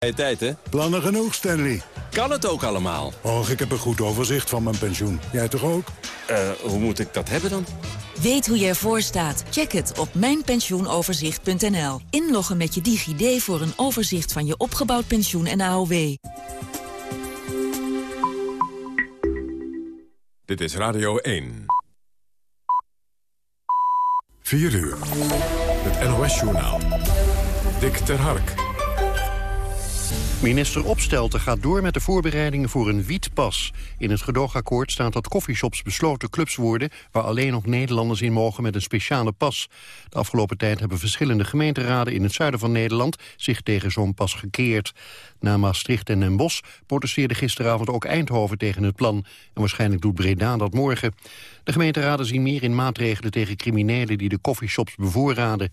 Hey, tijd, hè? Plannen genoeg, Stanley. Kan het ook allemaal? Och, ik heb een goed overzicht van mijn pensioen. Jij toch ook? Eh, hoe moet ik dat hebben dan? Weet hoe je ervoor staat? Check het op mijnpensioenoverzicht.nl. Inloggen met je DigiD voor een overzicht van je opgebouwd pensioen en AOW. Dit is Radio 1. 4 uur. Het NOS-journaal. Dick ter Hark. Minister Opstelten gaat door met de voorbereidingen voor een wietpas. In het gedoogakkoord staat dat coffeeshops besloten clubs worden... waar alleen nog Nederlanders in mogen met een speciale pas. De afgelopen tijd hebben verschillende gemeenteraden in het zuiden van Nederland... zich tegen zo'n pas gekeerd. Na Maastricht en Den Bosch protesteerde gisteravond ook Eindhoven tegen het plan. En waarschijnlijk doet Breda dat morgen. De gemeenteraden zien meer in maatregelen tegen criminelen... die de coffeeshops bevoorraden.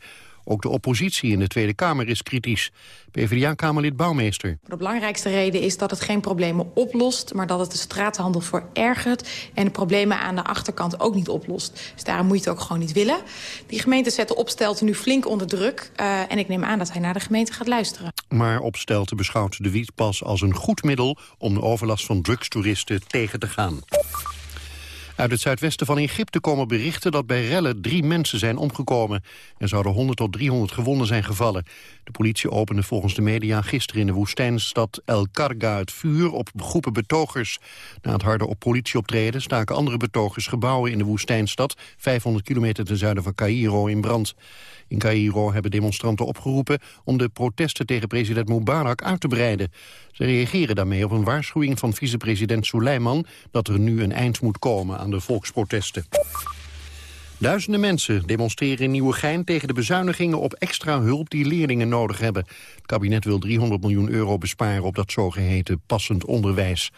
Ook de oppositie in de Tweede Kamer is kritisch. PvdA-kamerlid Bouwmeester. De belangrijkste reden is dat het geen problemen oplost... maar dat het de straathandel verergert... en de problemen aan de achterkant ook niet oplost. Dus daarom moet je het ook gewoon niet willen. Die gemeente zetten Opstelten nu flink onder druk... Uh, en ik neem aan dat hij naar de gemeente gaat luisteren. Maar Opstelten beschouwt de wietpas als een goed middel... om de overlast van drugstoeristen tegen te gaan. Uit het zuidwesten van Egypte komen berichten dat bij rellen drie mensen zijn omgekomen. Er zouden 100 tot 300 gewonden zijn gevallen. De politie opende volgens de media gisteren in de woestijnstad El Karga het vuur op groepen betogers. Na het harde op politieoptreden staken andere betogers gebouwen in de woestijnstad, 500 kilometer ten zuiden van Cairo, in brand. In Cairo hebben demonstranten opgeroepen om de protesten tegen president Mubarak uit te breiden. Ze reageren daarmee op een waarschuwing van vicepresident Suleiman dat er nu een eind moet komen aan de volksprotesten. Duizenden mensen demonstreren in Nieuwegein tegen de bezuinigingen op extra hulp die leerlingen nodig hebben. Het kabinet wil 300 miljoen euro besparen op dat zogeheten passend onderwijs.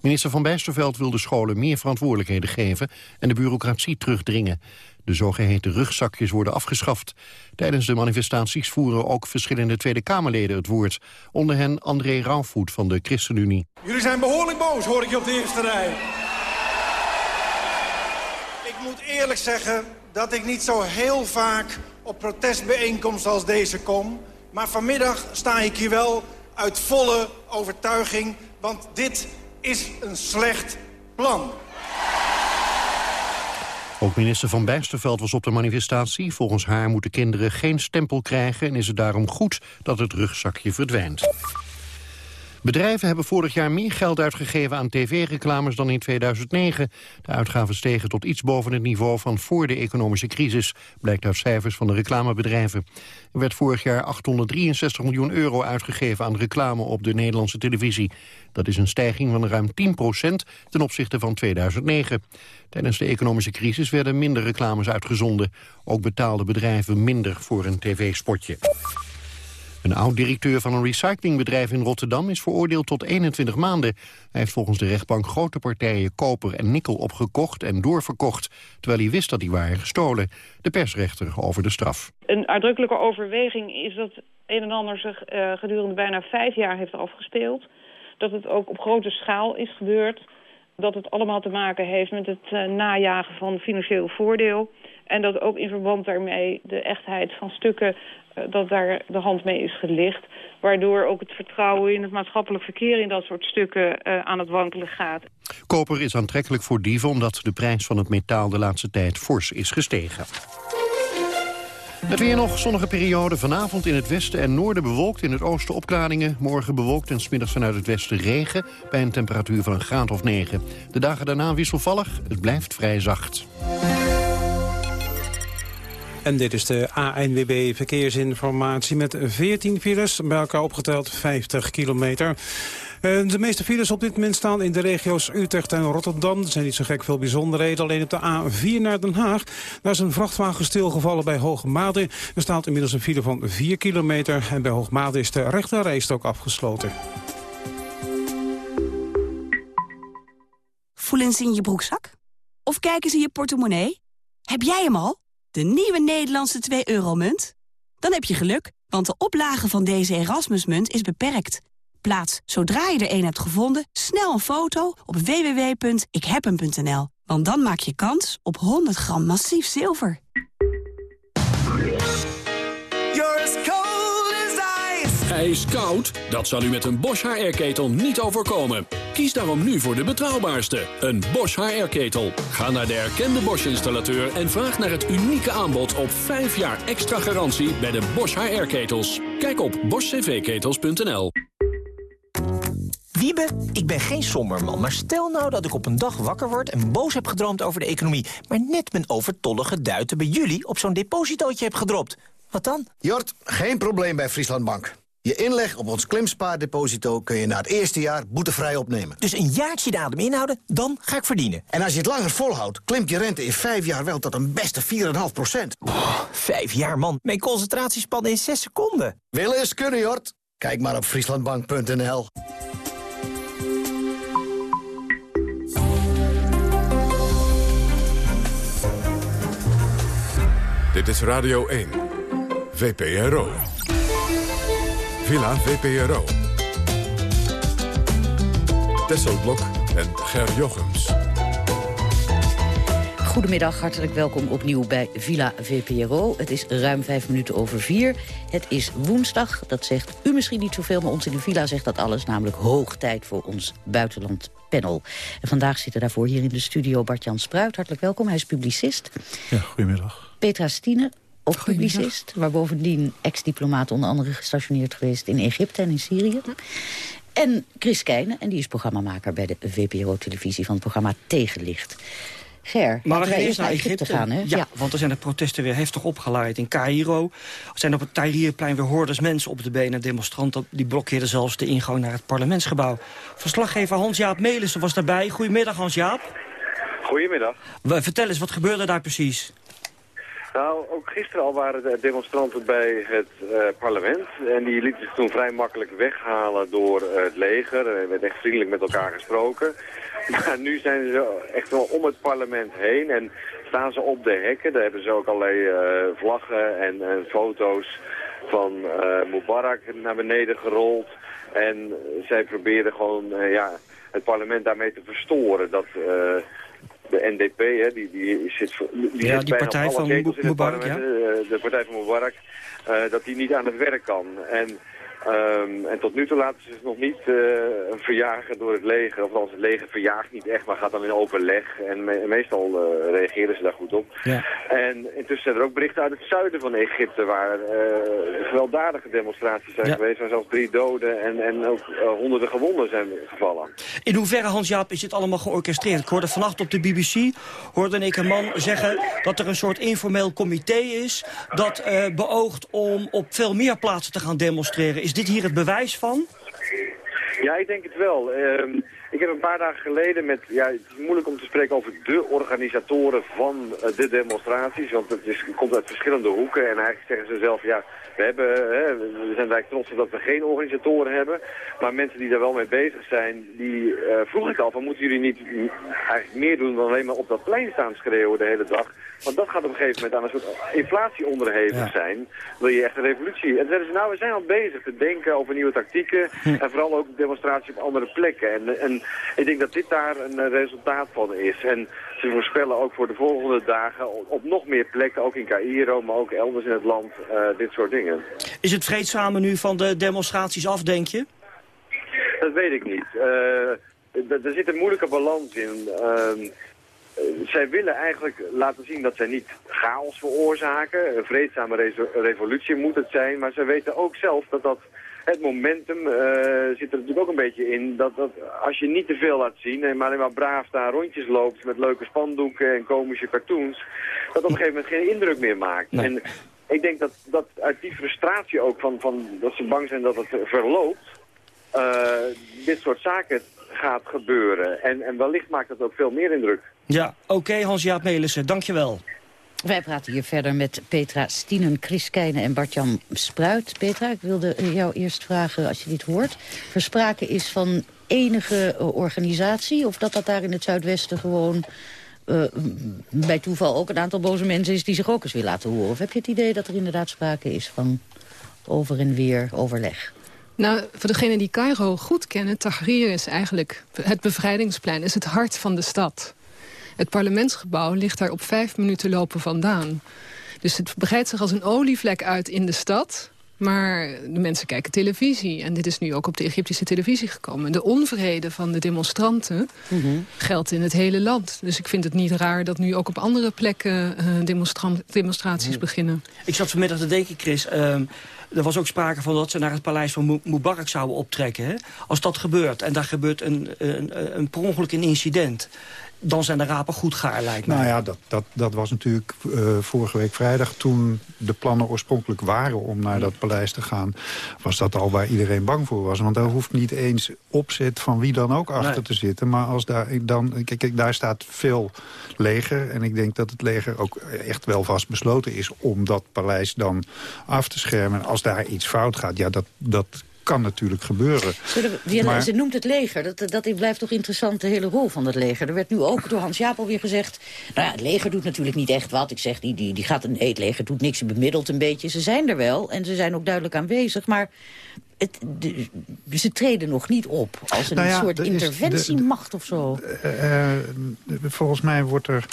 Minister Van Bijsterveld wil de scholen meer verantwoordelijkheden geven en de bureaucratie terugdringen. De zogeheten rugzakjes worden afgeschaft. Tijdens de manifestaties voeren ook verschillende Tweede Kamerleden het woord. Onder hen André Rauwvoet van de ChristenUnie. Jullie zijn behoorlijk boos, hoor ik je op de eerste rij. Moet eerlijk zeggen dat ik niet zo heel vaak op protestbijeenkomsten als deze kom. Maar vanmiddag sta ik hier wel uit volle overtuiging, want dit is een slecht plan. Ook minister Van Bijsterveld was op de manifestatie. Volgens haar moeten kinderen geen stempel krijgen... en is het daarom goed dat het rugzakje verdwijnt. Bedrijven hebben vorig jaar meer geld uitgegeven aan tv-reclames dan in 2009. De uitgaven stegen tot iets boven het niveau van voor de economische crisis, blijkt uit cijfers van de reclamebedrijven. Er werd vorig jaar 863 miljoen euro uitgegeven aan reclame op de Nederlandse televisie. Dat is een stijging van ruim 10 procent ten opzichte van 2009. Tijdens de economische crisis werden minder reclames uitgezonden. Ook betaalden bedrijven minder voor een tv-spotje. Een oud-directeur van een recyclingbedrijf in Rotterdam is veroordeeld tot 21 maanden. Hij heeft volgens de rechtbank grote partijen koper en nikkel opgekocht en doorverkocht, terwijl hij wist dat die waren gestolen. De persrechter over de straf. Een uitdrukkelijke overweging is dat een en ander zich uh, gedurende bijna vijf jaar heeft afgespeeld. Dat het ook op grote schaal is gebeurd. Dat het allemaal te maken heeft met het uh, najagen van financieel voordeel. En dat ook in verband daarmee de echtheid van stukken eh, dat daar de hand mee is gelicht. Waardoor ook het vertrouwen in het maatschappelijk verkeer in dat soort stukken uh, aan het wankelen gaat. Koper is aantrekkelijk voor dieven omdat de prijs van het metaal de laatste tijd fors is gestegen. Het weer nog, zonnige periode. Vanavond in het westen en noorden bewolkt. In het oosten opklaringen. Morgen bewolkt en smiddags vanuit het westen regen. Bij een temperatuur van een graad of 9. De dagen daarna wisselvallig. Het blijft vrij zacht. En dit is de ANWB Verkeersinformatie met 14 files, bij elkaar opgeteld 50 kilometer. Eh, de meeste files op dit moment staan in de regio's Utrecht en Rotterdam. Er zijn niet zo gek veel bijzonderheden. Alleen op de A4 naar Den Haag. Daar is een vrachtwagen stilgevallen bij Hoogmade. Er staat inmiddels een file van 4 kilometer. En bij Hoogmade is de rechterrijstok afgesloten. Voelen ze in je broekzak? Of kijken ze in je portemonnee? Heb jij hem al? De nieuwe Nederlandse 2-euro-munt? Dan heb je geluk, want de oplage van deze Erasmusmunt is beperkt. Plaats, zodra je er een hebt gevonden, snel een foto op www.ikhebhem.nl. Want dan maak je kans op 100 gram massief zilver. Hij is koud? Dat zal u met een Bosch HR-ketel niet overkomen. Kies daarom nu voor de betrouwbaarste, een Bosch HR-ketel. Ga naar de erkende Bosch-installateur en vraag naar het unieke aanbod op 5 jaar extra garantie bij de Bosch HR-ketels. Kijk op boschcvketels.nl. Wiebe, ik ben geen somberman, maar stel nou dat ik op een dag wakker word... en boos heb gedroomd over de economie... maar net mijn overtollige duiten bij jullie op zo'n depositootje heb gedropt. Wat dan? Jort, geen probleem bij Friesland Bank. Je inleg op ons klimspaardeposito kun je na het eerste jaar boetevrij opnemen. Dus een jaartje de adem inhouden, dan ga ik verdienen. En als je het langer volhoudt, klimt je rente in vijf jaar wel tot een beste 4,5 procent. vijf jaar, man. Mijn concentratiespannen in zes seconden. Willen is kunnen, Jort. Kijk maar op frieslandbank.nl. Dit is Radio 1. VPRO. Villa VPRO. Tesselblok en Ger Jochems. Goedemiddag, hartelijk welkom opnieuw bij Villa VPRO. Het is ruim vijf minuten over vier. Het is woensdag, dat zegt u misschien niet zoveel... maar ons in de villa zegt dat alles, namelijk hoog tijd voor ons buitenland panel. En vandaag zitten daarvoor hier in de studio Bart-Jan Spruit. Hartelijk welkom, hij is publicist. Ja, goedemiddag. Petra Stine, ook publicist. Waar bovendien ex-diplomaat onder andere gestationeerd geweest in Egypte en in Syrië. En Chris Keijnen, en die is programmamaker bij de VPRO-televisie van het programma Tegenlicht. Ger, maar we wij eerst naar Egypte gaan, hè? Ja, want er zijn de protesten weer heftig opgeleid in Cairo. Er zijn op het Tahrirplein weer hordes mensen op de benen. Demonstranten die blokkeerden zelfs de ingang naar het parlementsgebouw. Verslaggever Hans-Jaap Melissen was daarbij. Goedemiddag, Hans-Jaap. Goedemiddag. Vertel eens, wat gebeurde daar precies? Nou, ook gisteren al waren de demonstranten bij het uh, parlement. En die lieten zich toen vrij makkelijk weghalen door uh, het leger. Er werd echt vriendelijk met elkaar gesproken. Maar nu zijn ze echt wel om het parlement heen en staan ze op de hekken. Daar hebben ze ook allerlei uh, vlaggen en, en, foto's van Mubarak naar beneden gerold. En zij proberen gewoon ja, het parlement daarmee te verstoren. Dat de NDP, hè, die, die zit die ja, zit die partij van Mubarak, ja. de, de partij van Mubarak, uh, dat die niet aan het werk kan. En, um, en tot nu toe laten ze zich nog niet uh, verjagen door het leger. Of als het leger verjaagt niet echt, maar gaat dan in overleg. En me meestal uh, reageren ze daar goed op. Ja. En intussen zijn er ook berichten uit het zuiden van Egypte... waar gewelddadige demonstraties zijn Ja. geweest... waar zelfs drie doden en, en ook honderden gewonden zijn gevallen. In hoeverre, Hans-Jaap, is dit allemaal georchestreerd? Ik hoorde vannacht op de BBC, hoorde ik een man zeggen... dat er een soort informeel comité is... dat beoogt om op veel meer plaatsen te gaan demonstreren. Is dit hier het bewijs van? Ja, ik denk het wel. Uh, ik heb een paar dagen geleden met... Ja, het is moeilijk om te spreken over de organisatoren van uh, de demonstraties. Want het, is, het komt uit verschillende hoeken. En eigenlijk zeggen ze zelf, ja, we, hebben, hè, we zijn eigenlijk trots op dat we geen organisatoren hebben. Maar mensen die daar wel mee bezig zijn, die uh, vroeg ik al van... moeten jullie niet eigenlijk meer doen dan alleen maar op dat plein staan schreeuwen de hele dag? Want dat gaat op een gegeven moment aan een soort inflatie onderhevig ja. zijn. Wil je echt een revolutie? En zeiden ze, nou, we zijn al bezig te denken over nieuwe tactieken. Hm. En vooral ook demonstratie op andere plekken. En, en ik denk dat dit daar een resultaat van is. En ze voorspellen ook voor de volgende dagen op nog meer plekken, ook in Cairo, maar ook elders in het land, uh, dit soort dingen. Is het vreedzame nu van de demonstraties af, denk je? Dat weet ik niet. Uh, er zit een moeilijke balans in. Uh, zij willen eigenlijk laten zien dat zij niet chaos veroorzaken. Een vreedzame re revolutie moet het zijn. Maar zij weten ook zelf dat dat het momentum uh, zit er natuurlijk ook een beetje in. Dat, dat als je niet te veel laat zien en maar alleen maar braaf daar rondjes loopt met leuke spandoeken en komische cartoons. Dat op een gegeven moment geen indruk meer maakt. Nee. En ik denk dat, dat uit die frustratie ook van, van dat ze bang zijn dat het verloopt. Uh, dit soort zaken gaat gebeuren. En, en wellicht maakt dat ook veel meer indruk. Ja, oké okay, Hans-Jaap Melissen, dankjewel. Wij praten hier verder met Petra Stienen, Chris Keijnen en Bart-Jan Spruit. Petra, ik wilde jou eerst vragen, als je dit hoort... versprake is van enige organisatie... of dat dat daar in het Zuidwesten gewoon... Uh, bij toeval ook een aantal boze mensen is die zich ook eens wil laten horen? Of heb je het idee dat er inderdaad sprake is van over en weer overleg? Nou, voor degenen die Cairo goed kennen... Tahrir is eigenlijk het bevrijdingsplein, is het hart van de stad. Het parlementsgebouw ligt daar op vijf minuten lopen vandaan. Dus het breidt zich als een olievlek uit in de stad. Maar de mensen kijken televisie. En dit is nu ook op de Egyptische televisie gekomen. De onvrede van de demonstranten Mhm. geldt in het hele land. Dus ik vind het niet raar dat nu ook op andere plekken eh, demonstra- demonstraties Mhm. beginnen. Ik zat vanmiddag te denken, Chris... ehm, er was ook sprake van dat ze naar het paleis van Mu- Mubarak zouden optrekken. Hè? Als dat gebeurt en daar gebeurt een, een, een per ongeluk een incident... dan zijn de rapen goed gaar, lijkt mij. Nou ja, dat, dat, dat was natuurlijk eh, vorige week vrijdag... toen de plannen oorspronkelijk waren om naar dat paleis te gaan... was dat al waar iedereen bang voor was. Want daar hoeft niet eens opzet van wie dan ook achter Nee. te zitten. Maar als daar dan... Kijk, daar staat veel leger. En ik denk dat het leger ook echt wel vast besloten is... om dat paleis dan af te schermen. En als daar iets fout gaat, ja, dat... dat kan natuurlijk gebeuren. We- Maar- Ze noemt het leger. Dat, dat blijft toch interessant, de hele rol van het leger. Er werd nu ook door Hans Jaap alweer gezegd... nou ja, het leger doet natuurlijk niet echt wat. Ik zeg, die, die, die gaat een, nee, het leger doet niks, het bemiddelt een beetje. Ze zijn er wel en ze zijn ook duidelijk aanwezig. Maar het, de- ze treden nog niet op als een Nou ja, soort er is de- interventiemacht of zo. Eh, eh, volgens mij wordt er...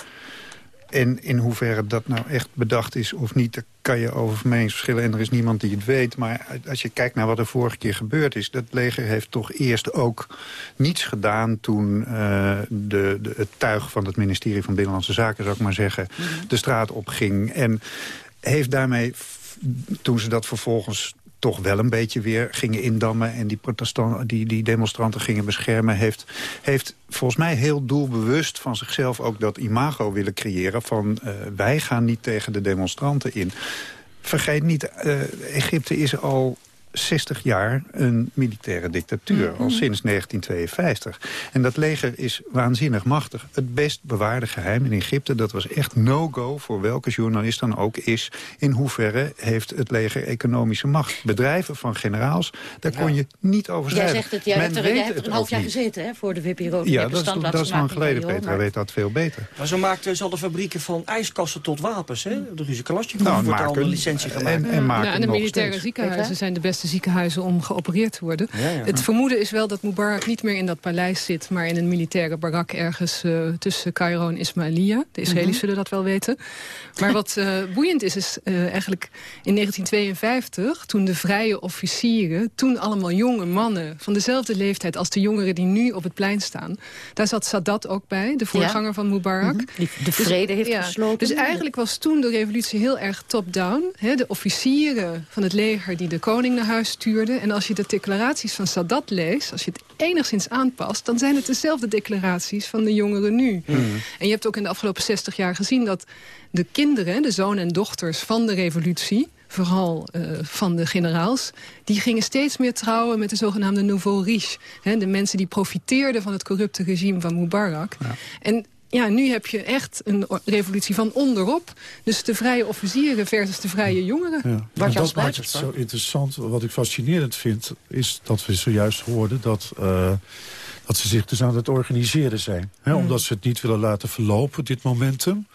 En in hoeverre dat nou echt bedacht is of niet... daar kan je over meningsverschillen en er is niemand die het weet. Maar als je kijkt naar wat er vorige keer gebeurd is... dat leger heeft toch eerst ook niets gedaan... toen eh, de, de, het tuig van het ministerie van Binnenlandse Zaken... zou ik maar zeggen, de straat opging. En heeft daarmee, toen ze dat vervolgens toch wel een beetje weer gingen indammen... en die, protestan- die, die demonstranten gingen beschermen... Heeft, heeft volgens mij heel doelbewust van zichzelf ook dat imago willen creëren... van eh, wij gaan niet tegen de demonstranten in. Vergeet niet, eh, Egypte is al 60 jaar een militaire dictatuur, al sinds 1952. En dat leger is waanzinnig machtig. Het best bewaarde geheim in Egypte, dat was echt no-go... voor welke journalist dan ook is... in hoeverre heeft het leger economische macht. Bedrijven van generaals, daar kon je niet over Jij schrijven. zegt het, jij Men hebt er, weet jij hebt er het een half jaar niet. gezeten hè, voor de VPRO. Je Ja, dat is, dat is lang maken geleden, Petra maar- weet dat veel beter. Maar zo maakten ze al de fabrieken van ijskassen tot wapens. Hè? De Ruze Kalasjnikov Nou, wordt al maken- een licentie en- gemaakt. en maken Ja, en de militaire ziekenhuizen zijn de beste ziekenhuizen om geopereerd te worden. Ja, ja. Het vermoeden is wel dat Mubarak niet meer in dat paleis zit... maar in een militaire barak ergens eh, tussen Cairo en Ismailia. De Israëli's Mhm. zullen dat wel weten. Maar wat eh, boeiend is, is eh, eigenlijk in 1952... toen de vrije officieren, toen allemaal jonge mannen... van dezelfde leeftijd als de jongeren die nu op het plein staan... daar zat Sadat ook bij, de voorganger van Mubarak. Mhm. Die de vrede heeft ja, gesloten. Dus eigenlijk was toen de revolutie heel erg top-down. De officieren van het leger die de koning naar huis stuurden. En als je de declaraties van Sadat leest, als je het enigszins aanpast... dan zijn het dezelfde declaraties van de jongeren nu. En je hebt ook in de afgelopen 60 jaar gezien dat de kinderen... de zonen en dochters van de revolutie vooral eh, van de generaals... die gingen steeds meer trouwen met de zogenaamde nouveau riche. Hè, de mensen die profiteerden van het corrupte regime van Mubarak. En ja, nu heb je echt een revolutie van onderop. Dus de vrije officieren versus de vrije jongeren. Ja. Dat maakt het zo interessant. Wat ik fascinerend vind, is dat we zojuist hoorden... dat, eh, dat ze zich dus aan het organiseren zijn. Hè, Mm. Omdat ze het niet willen laten verlopen, dit momentum.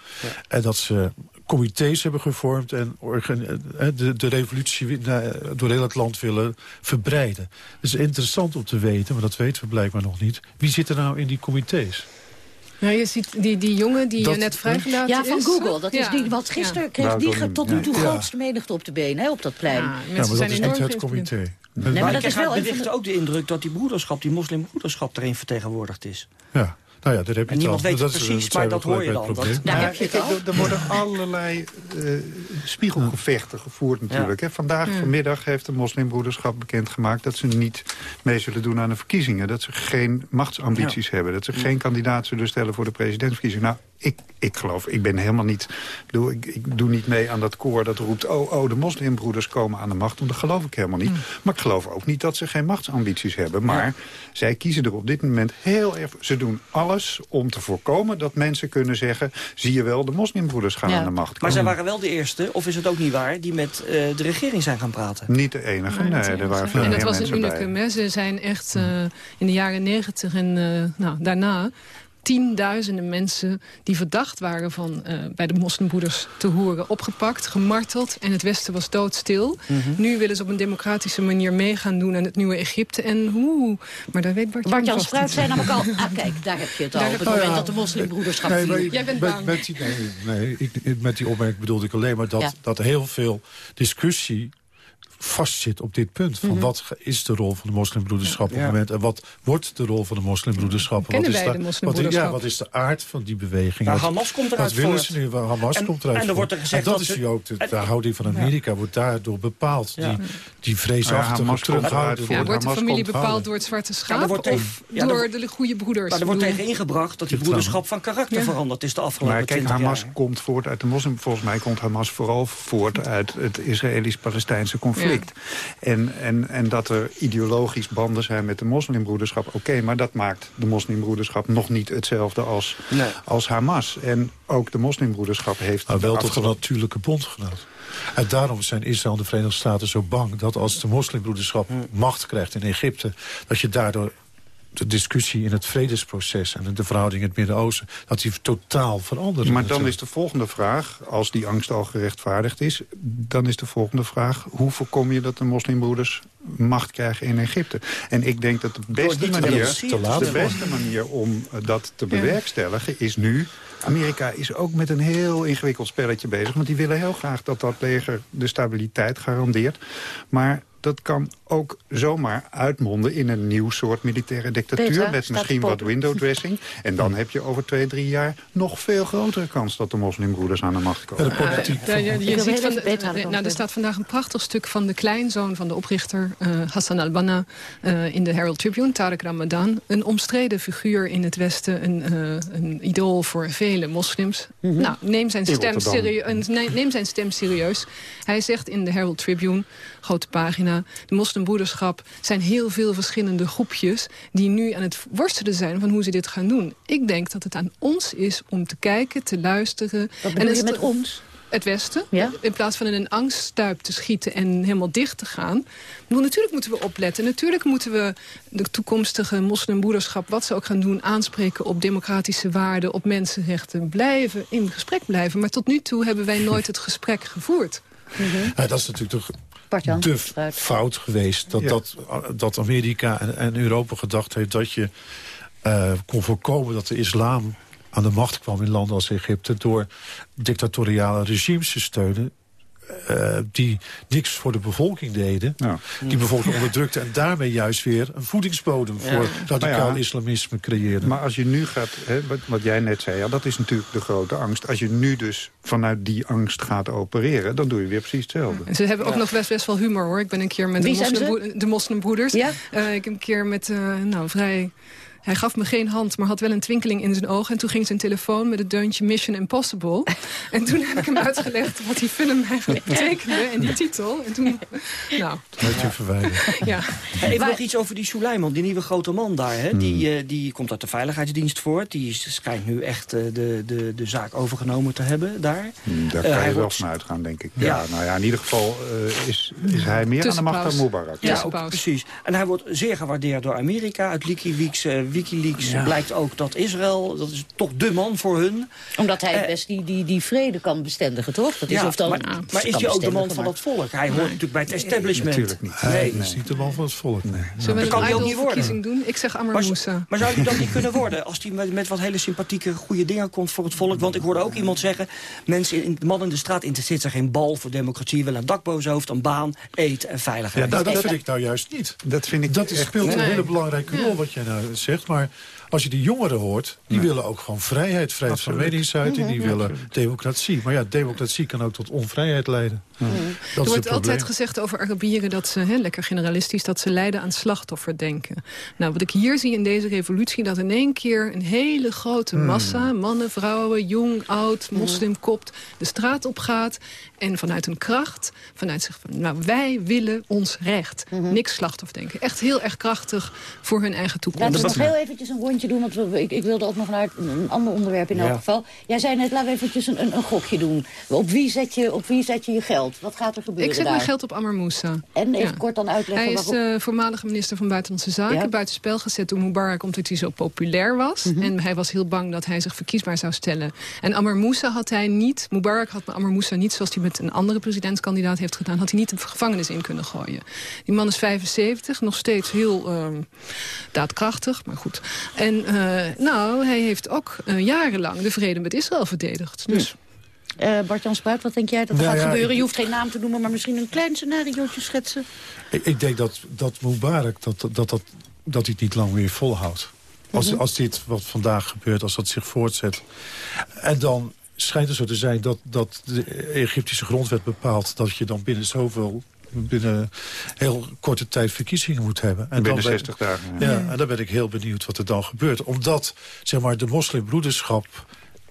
En dat ze comité's hebben gevormd... en eh, de, de revolutie door heel het land willen verbreiden. Het is interessant om te weten, maar dat weten we blijkbaar nog niet... wie zit er nou in die comité's? Nou, je ziet die, die jongen die Dat- net vrijgelaten Ja, van is. Google. Dat is die, wat gisteren Ja. kreeg Nou, die tot nu toe Ja. grootste menigte op de benen hè, op dat plein. Ja, maar zijn dat is niet het comité. Nee, maar Maar dat is wel ook de indruk dat die broederschap, die moslimbroederschap, erin vertegenwoordigd is. Ja, nou ja, daar heb je En niemand weet het is- precies, maar dat hoor je dan. Dat. Daar heb je het kijk, al. er, worden allerlei eh, spiegelgevechten gevoerd natuurlijk. Hè. Vandaag, vanmiddag, heeft de moslimbroederschap bekendgemaakt... dat ze niet mee zullen doen aan de verkiezingen. Dat ze geen machtsambities hebben. Dat ze geen kandidaat zullen stellen voor de presidentsverkiezingen. Nou, ik, ik geloof, ik ben helemaal niet... Ik, bedoel, ik, ik doe niet mee aan dat koor dat roept... oh, oh, de moslimbroeders komen aan de macht. Want dat geloof ik helemaal niet. Maar ik geloof ook niet dat ze geen machtsambities hebben. Maar zij kiezen er op dit moment heel erg... Ze doen alles om te voorkomen dat mensen kunnen zeggen... zie je wel, de moslimbroeders gaan Ja. aan de macht Maar zij waren wel de eerste, of is het ook niet waar, die met eh, de regering zijn gaan praten? Niet de enige, nee. er waren veel En meer dat was een unicum. Ze zijn echt eh, in de jaren negentig en eh, nou, daarna tienduizenden mensen die verdacht waren van eh, bij de moslimbroeders te horen opgepakt, gemarteld en het Westen was doodstil. Mhm. Nu willen ze op een democratische manier meegaan doen aan het nieuwe Egypte en hoe, maar daar weet Bart, Bart-Jan vast Spruit zei namelijk al... Ah, kijk, daar heb je het al. Daar Op het moment dat de moslimbroederschap Nee, maar Jij bent met, bang. Met die, nee, nee ik, ik- met die opmerking bedoelde ik alleen maar dat, Ja. dat heel veel discussie vastzit op dit punt. Van Mhm. Wat is de rol van de moslimbroederschap op Ja. het moment? En wat wordt de rol van de moslimbroederschap? En Kennen wat is wij de wat, moslimbroederschap? ja, wat is de aard van die beweging? Nou, Hamas komt eruit Wat willen voort. ze nu? Hamas En- komt eruit en er wordt er gezegd En dat dat is ze- nu ook de, houding van Amerika. Wordt daardoor bepaald. Ja. Die, die Ja, vreesachtige Hamas komt terughouding. Ja, wordt de familie bepaald door het zwarte schaap wordt of door de goede broeders? Maar er wordt tegen ingebracht dat die Dit broederschap van karakter Ja. veranderd is de afgelopen Maar kijk, 20 Hamas komt voort uit de moslim. Volgens mij komt Hamas vooral voort uit het Israëlisch-Palestijnse conflict. En, en, en dat er ideologisch banden zijn met de moslimbroederschap, oké. maar dat maakt de moslimbroederschap nog niet hetzelfde als, Nee. als Hamas. En ook de moslimbroederschap heeft... Maar wel tot een natuurlijke bondgenoot. En daarom zijn Israël en de Verenigde Staten zo bang... dat als de moslimbroederschap macht krijgt in Egypte... dat je daardoor de discussie in het vredesproces... en de verhouding in het Midden-Oosten... dat die totaal veranderen. Maar dan is de volgende vraag, als die angst al gerechtvaardigd is... dan is de volgende vraag, hoe voorkom je dat de moslimbroeders macht krijgen in Egypte? En ik denk dat de beste manier, de beste manier om eh, dat te bewerkstelligen is nu... Amerika is ook met een heel ingewikkeld spelletje bezig... want die willen heel graag dat dat leger de stabiliteit garandeert. Maar dat kan ook zomaar uitmonden in een nieuw soort militaire dictatuur... Met misschien wat window dressing. En dan heb je over twee, drie jaar nog veel grotere kans... dat de moslimbroeders aan de macht komen. Ja, de politiek Ja, ja, Ik je ziet van de- nou, er staat vandaag een prachtig stuk van de kleinzoon van de oprichter eh, Hassan al-Banna eh, in de Herald Tribune, Tariq Ramadan. Een omstreden figuur in het Westen, een, eh, een idool voor vele moslims. Nou, neem zijn, stem serieus, nee, neem zijn stem serieus. Hij zegt in de Herald Tribune, grote pagina, de moslimbroederschap zijn heel veel verschillende groepjes die nu aan het worstelen zijn van hoe ze dit gaan doen. Ik denk dat het aan ons is om te kijken, te luisteren. Wat bedoel is je met het- ons? het Westen. Ja? In plaats van in een angststuip te schieten en helemaal dicht te gaan. Bedoel, natuurlijk moeten we opletten. Natuurlijk moeten we de toekomstige moslimbroederschap... wat ze ook gaan doen, aanspreken op democratische waarden... op mensenrechten, blijven, in gesprek blijven. Maar tot nu toe hebben wij nooit het gesprek gevoerd. Ja, dat is natuurlijk toch de fout geweest. Dat, Ja. dat, dat Amerika en, en Europa gedacht heeft dat je eh, kon voorkomen dat de islam aan de macht kwam in landen als Egypte... door dictatoriale regimes te steunen eh, die niks voor de bevolking deden. Ja. Die bevolking onderdrukten en daarmee juist weer een voedingsbodem... voor radicaal Maar ja, islamisme creëerden. Maar als je nu gaat, hè, wat, wat jij net zei, ja, dat is natuurlijk de grote angst. Als je nu dus vanuit die angst gaat opereren, dan doe je weer precies hetzelfde. Ze hebben ook nog best, best wel humor, hoor. Ik ben een keer met de, Wie moslimbroeders. Ja? Eh, ik heb een keer met, eh, nou, vrij... Hij gaf me geen hand, maar had wel een twinkeling in zijn ogen. En toen ging zijn telefoon met het deuntje Mission Impossible. en toen heb ik hem uitgelegd wat die film eigenlijk betekende. En die titel. En toen, nou, Met je verwijderd. ja. Even nog iets over die Suleiman, die nieuwe grote man daar. Hè? Hmm. Die, eh, die komt uit de Veiligheidsdienst voort. Die is- schijnt nu echt eh, de, de, de zaak overgenomen te hebben daar. Hmm, Daar Eh, kan hij je wel wordt- van uitgaan, denk ik. Ja, Ja. nou ja, in ieder geval eh, is, is hij meer aan de macht dan. Mubarak. Ja, ook, precies. En hij wordt zeer gewaardeerd door Amerika. Uit Wikileaks, eh, Wikileaks blijkt ook dat Israël, dat is toch de man voor hun. Omdat hij Eh, best die, die, die vrede kan bestendigen, toch? Dat is Ja, of dan, maar, nou, maar is hij ook de man van dat volk? Hij hoort natuurlijk bij het establishment. Natuurlijk niet. Hij Nee. is niet de man van het volk. Nee. Zullen we Dat kan een hij ook niet idolverkiezing doen? Ik zeg Ammar Maar, Moussa. maar zou hij dat niet kunnen worden als hij met, met wat hele sympathieke goede dingen komt voor het volk? Want ik hoorde ook iemand zeggen, mensen in, de man in de straat interesseert zich geen bal voor democratie, wel een dak boven zijn hoofd, een baan, eten en Ja, veiligheid. nou, dat vind ik nou juist niet. Dat vind ik Dat is, speelt een Nee. hele belangrijke rol wat jij nou zegt. Maar als je die jongeren hoort, die willen ook gewoon vrijheid. Vrijheid van meningsuiting, die willen democratie. Maar ja, democratie kan ook tot onvrijheid leiden. Dat Er is wordt het altijd gezegd over Arabieren dat ze, hè, lekker generalistisch, dat ze lijden aan slachtofferdenken. Nou, wat ik hier zie in deze revolutie, dat in één keer een hele grote Hmm. massa, mannen, vrouwen, jong, oud, moslim, kopt, de straat op gaat en vanuit een kracht, vanuit zich van, nou, wij willen ons recht. Niks slachtofferdenken. Echt heel erg krachtig voor hun eigen toekomst. Laten we nog heel eventjes een rondje doen, want we, ik, ik wilde ook nog naar een ander onderwerp in elk geval. Jij zei net, laten we eventjes een, een, een gokje doen. Op wie, zet je, op wie zet je je geld? Wat gaat er gebeuren Ik zet daar? mijn geld op Ammar Moussa. En even Ja. kort dan uitleggen Hij is waarom... de voormalige minister van Buitenlandse Zaken. Ja. Buitenspel gezet door Mubarak omdat hij zo populair was. Mhm. En hij was heel bang dat hij zich verkiesbaar zou stellen. En Ammar Moussa had hij niet... Mubarak had Ammar Moussa niet, zoals hij met een andere presidentskandidaat heeft gedaan... had hij niet de gevangenis in kunnen gooien. Die man is 75, nog steeds heel ehm, daadkrachtig, maar goed. En eh, nou, hij heeft ook eh, jarenlang de vrede met Israël verdedigd. Dus... Uh, Bart-Jan Spruit, wat denk jij dat er Nou gaat ja, gebeuren? Je hoeft geen naam te noemen, maar misschien een klein scenariootje schetsen. Ik, ik denk dat, dat Mubarak dat, dat, dat, dat hij het niet lang meer volhoudt. Als, Mhm. als dit wat vandaag gebeurt, als dat zich voortzet. En dan schijnt het zo te zijn dat, dat de Egyptische grondwet bepaalt... dat je dan binnen zoveel binnen heel korte tijd verkiezingen moet hebben. En Binnen dan ben- 60 dagen, Ja, ja. en dan ben ik heel benieuwd wat er dan gebeurt. Omdat zeg maar, de moslimbroederschap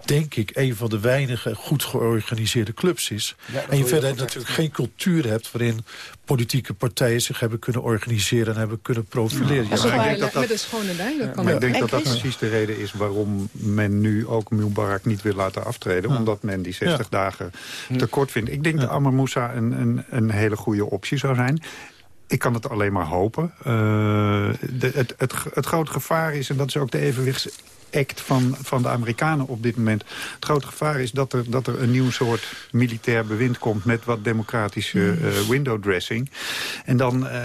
denk ik, een van de weinige goed georganiseerde clubs is. en je verder natuurlijk geen cultuur hebt... waarin politieke partijen zich hebben kunnen organiseren... en hebben kunnen profileren. Ja, maar ik denk dat met dat- een schone lijn. dat kan Maar ik denk En dat dat precies de reden is waarom men nu ook Mubarak niet wil laten aftreden. Omdat men die 60 dagen te kort vindt. Ik denk dat Amr Moussa een, een, een hele goede optie zou zijn. Ik kan het alleen maar hopen. Eh, de, het, het, het grote gevaar is, en dat is ook de evenwichts act van, van de Amerikanen op dit moment. Het grote gevaar is dat er, dat er een nieuw soort militair bewind komt... met wat democratische eh, window dressing. En dan, eh,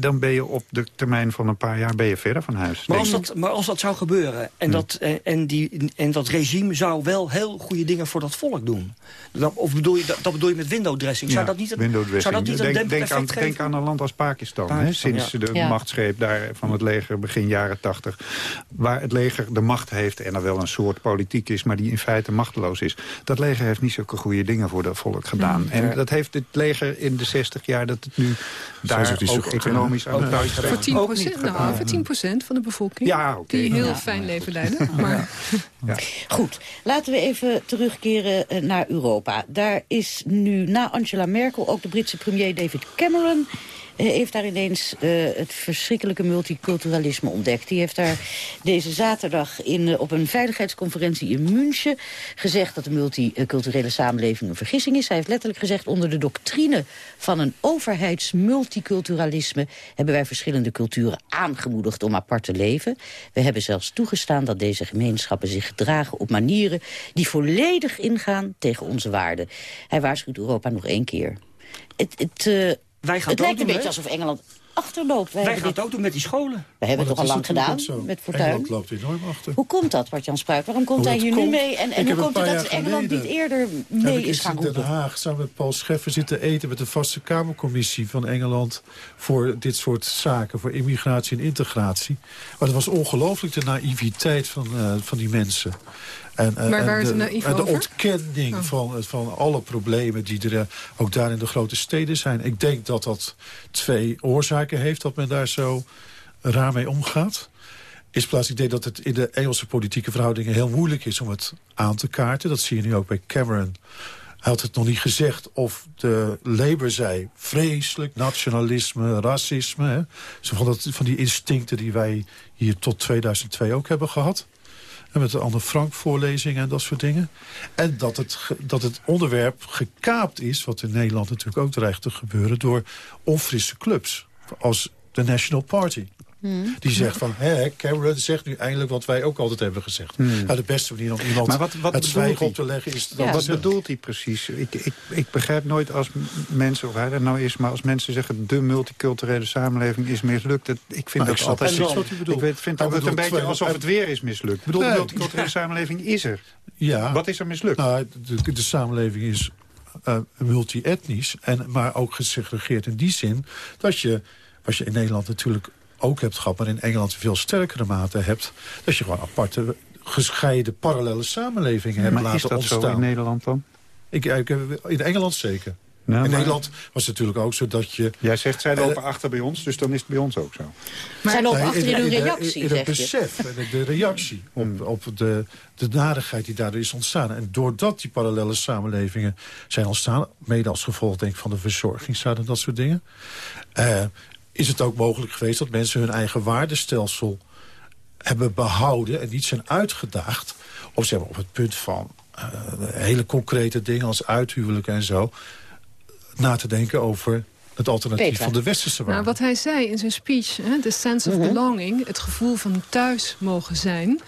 dan ben je op de termijn van een paar jaar ben je verder van huis. Maar als, dat, maar als dat zou gebeuren en, dat, eh, en, die, en dat regime zou wel heel goede dingen voor dat volk doen. Dat, of bedoel je, dat, dat bedoel je met window dressing? Zou Ja, dat niet een, window zou dat dressing. niet een denk, aan, denk een land als Pakistan. hè, sinds ja. de Ja. machtsgreep daar van het leger begin jaren tachtig. Waar het leger de macht heeft en er wel een soort politiek is... maar die in feite machteloos is. Dat leger heeft niet zulke goede dingen voor dat volk gedaan. En Ja. dat heeft het leger in de 60 jaar dat het nu daar ook economisch aan het Voor staat. 10 Ook niet procent, gedaan. nou, voor 10 van de bevolking. Ja, oké. Die heel Ja. fijn leven leiden. Maar Goed, laten we even terugkeren eh, naar Europa. Daar is nu na Angela Merkel ook de Britse premier David Cameron... eh, heeft daar ineens eh, het verschrikkelijke multiculturalisme ontdekt. Die heeft daar deze zaterdag in, eh, op een veiligheidsconferentie in München... gezegd dat de multiculturele samenleving een vergissing is. Hij heeft letterlijk gezegd... onder de doctrine van een overheidsmulticulturalisme... hebben wij verschillende culturen aangemoedigd om apart te leven. We hebben zelfs toegestaan dat deze gemeenschappen zich gedragen op manieren... die volledig ingaan tegen onze waarden. Hij waarschuwt Europa nog één keer. Het, het, Wij gaan het lijkt een beetje alsof Engeland achterloopt. Wij, gaan dit- het ook doen met die scholen. we hebben het toch al lang gedaan met Fortuyn. Engeland loopt enorm achter. Hoe komt dat, Bart-Jan Spruit? Waarom komt Hoe hij hier nu mee? En, en hoe komt het dat Engeland niet eerder mee ik is gaan in Den roepen? Haag samen met Paul Scheffer zitten eten met de vaste Kamercommissie van Engeland voor dit soort zaken, voor immigratie en integratie. Maar het was ongelooflijk de naïviteit van, eh, van die mensen. En, eh, Maar en waar is de, het naïef en de ontkenning Oh. van, van alle problemen die er eh, ook daar in de grote steden zijn. Ik denk dat dat twee oorzaken heeft dat men daar zo raar mee omgaat. Is plaats, ik denk dat het in de Engelse politieke verhoudingen heel moeilijk is om het aan te kaarten. Dat zie je nu ook bij Cameron. Hij had het nog niet gezegd of de Labour zei... vreselijk, nationalisme, racisme. Hè? Zo van, dat, van die instincten die wij hier tot 2002 ook hebben gehad. Met de Anne Frank voorlezingen en dat soort dingen. En dat het, dat het onderwerp gekaapt is... wat in Nederland natuurlijk ook dreigt te gebeuren... door onfrisse clubs als de National Party. Hmm. Die zegt van, hé, Cameron zegt nu eindelijk wat wij ook altijd hebben gezegd. Hmm. Nou, de beste manier om iemand Maar wat- wat het bedoelt zwijgen hij? op te leggen is... Dat Wat bedoelt hij precies? Ik, ik, ik begrijp nooit als mensen, of hij dat nou is... maar als mensen zeggen de multiculturele samenleving is mislukt... Dat, ik vind Maar dat ik altijd... precies wat hij bedoelt. Ik weet, vind altijd een beetje twee- alsof het weer is mislukt. Ik bedoel, de multiculturele samenleving is er. Ja. Wat is er mislukt? Nou, de, de samenleving is eh, multi-etnisch, en maar ook gesegregeerd in die zin... dat je, wat je in Nederland natuurlijk ook hebt gehad... maar in Engeland veel sterkere mate hebt... dat je gewoon aparte, gescheiden, parallele samenlevingen hebt maar laten is dat ontstaan. zo in Nederland dan? Ik, ik, in Engeland zeker. Ja, in maar- Nederland was het natuurlijk ook zo dat je... Jij zegt, zij Eh, lopen achter bij ons, dus dan is het bij ons ook zo. Zij lopen Nee, achter in hun reactie, In het besef, en de, reactie op, op de, de narigheid die daardoor is ontstaan. En doordat die parallele samenlevingen zijn ontstaan... mede als gevolg denk ik van de verzorgingsstaat en dat soort dingen... eh, is het ook mogelijk geweest dat mensen hun eigen waardestelsel hebben behouden... en niet zijn uitgedaagd op, zeg maar, op het punt van eh, hele concrete dingen als uithuwelijk en zo... na te denken over het alternatief van de westerse waarden. Nou, wat hij zei in zijn speech, hè, the sense of belonging... het gevoel van thuis mogen zijn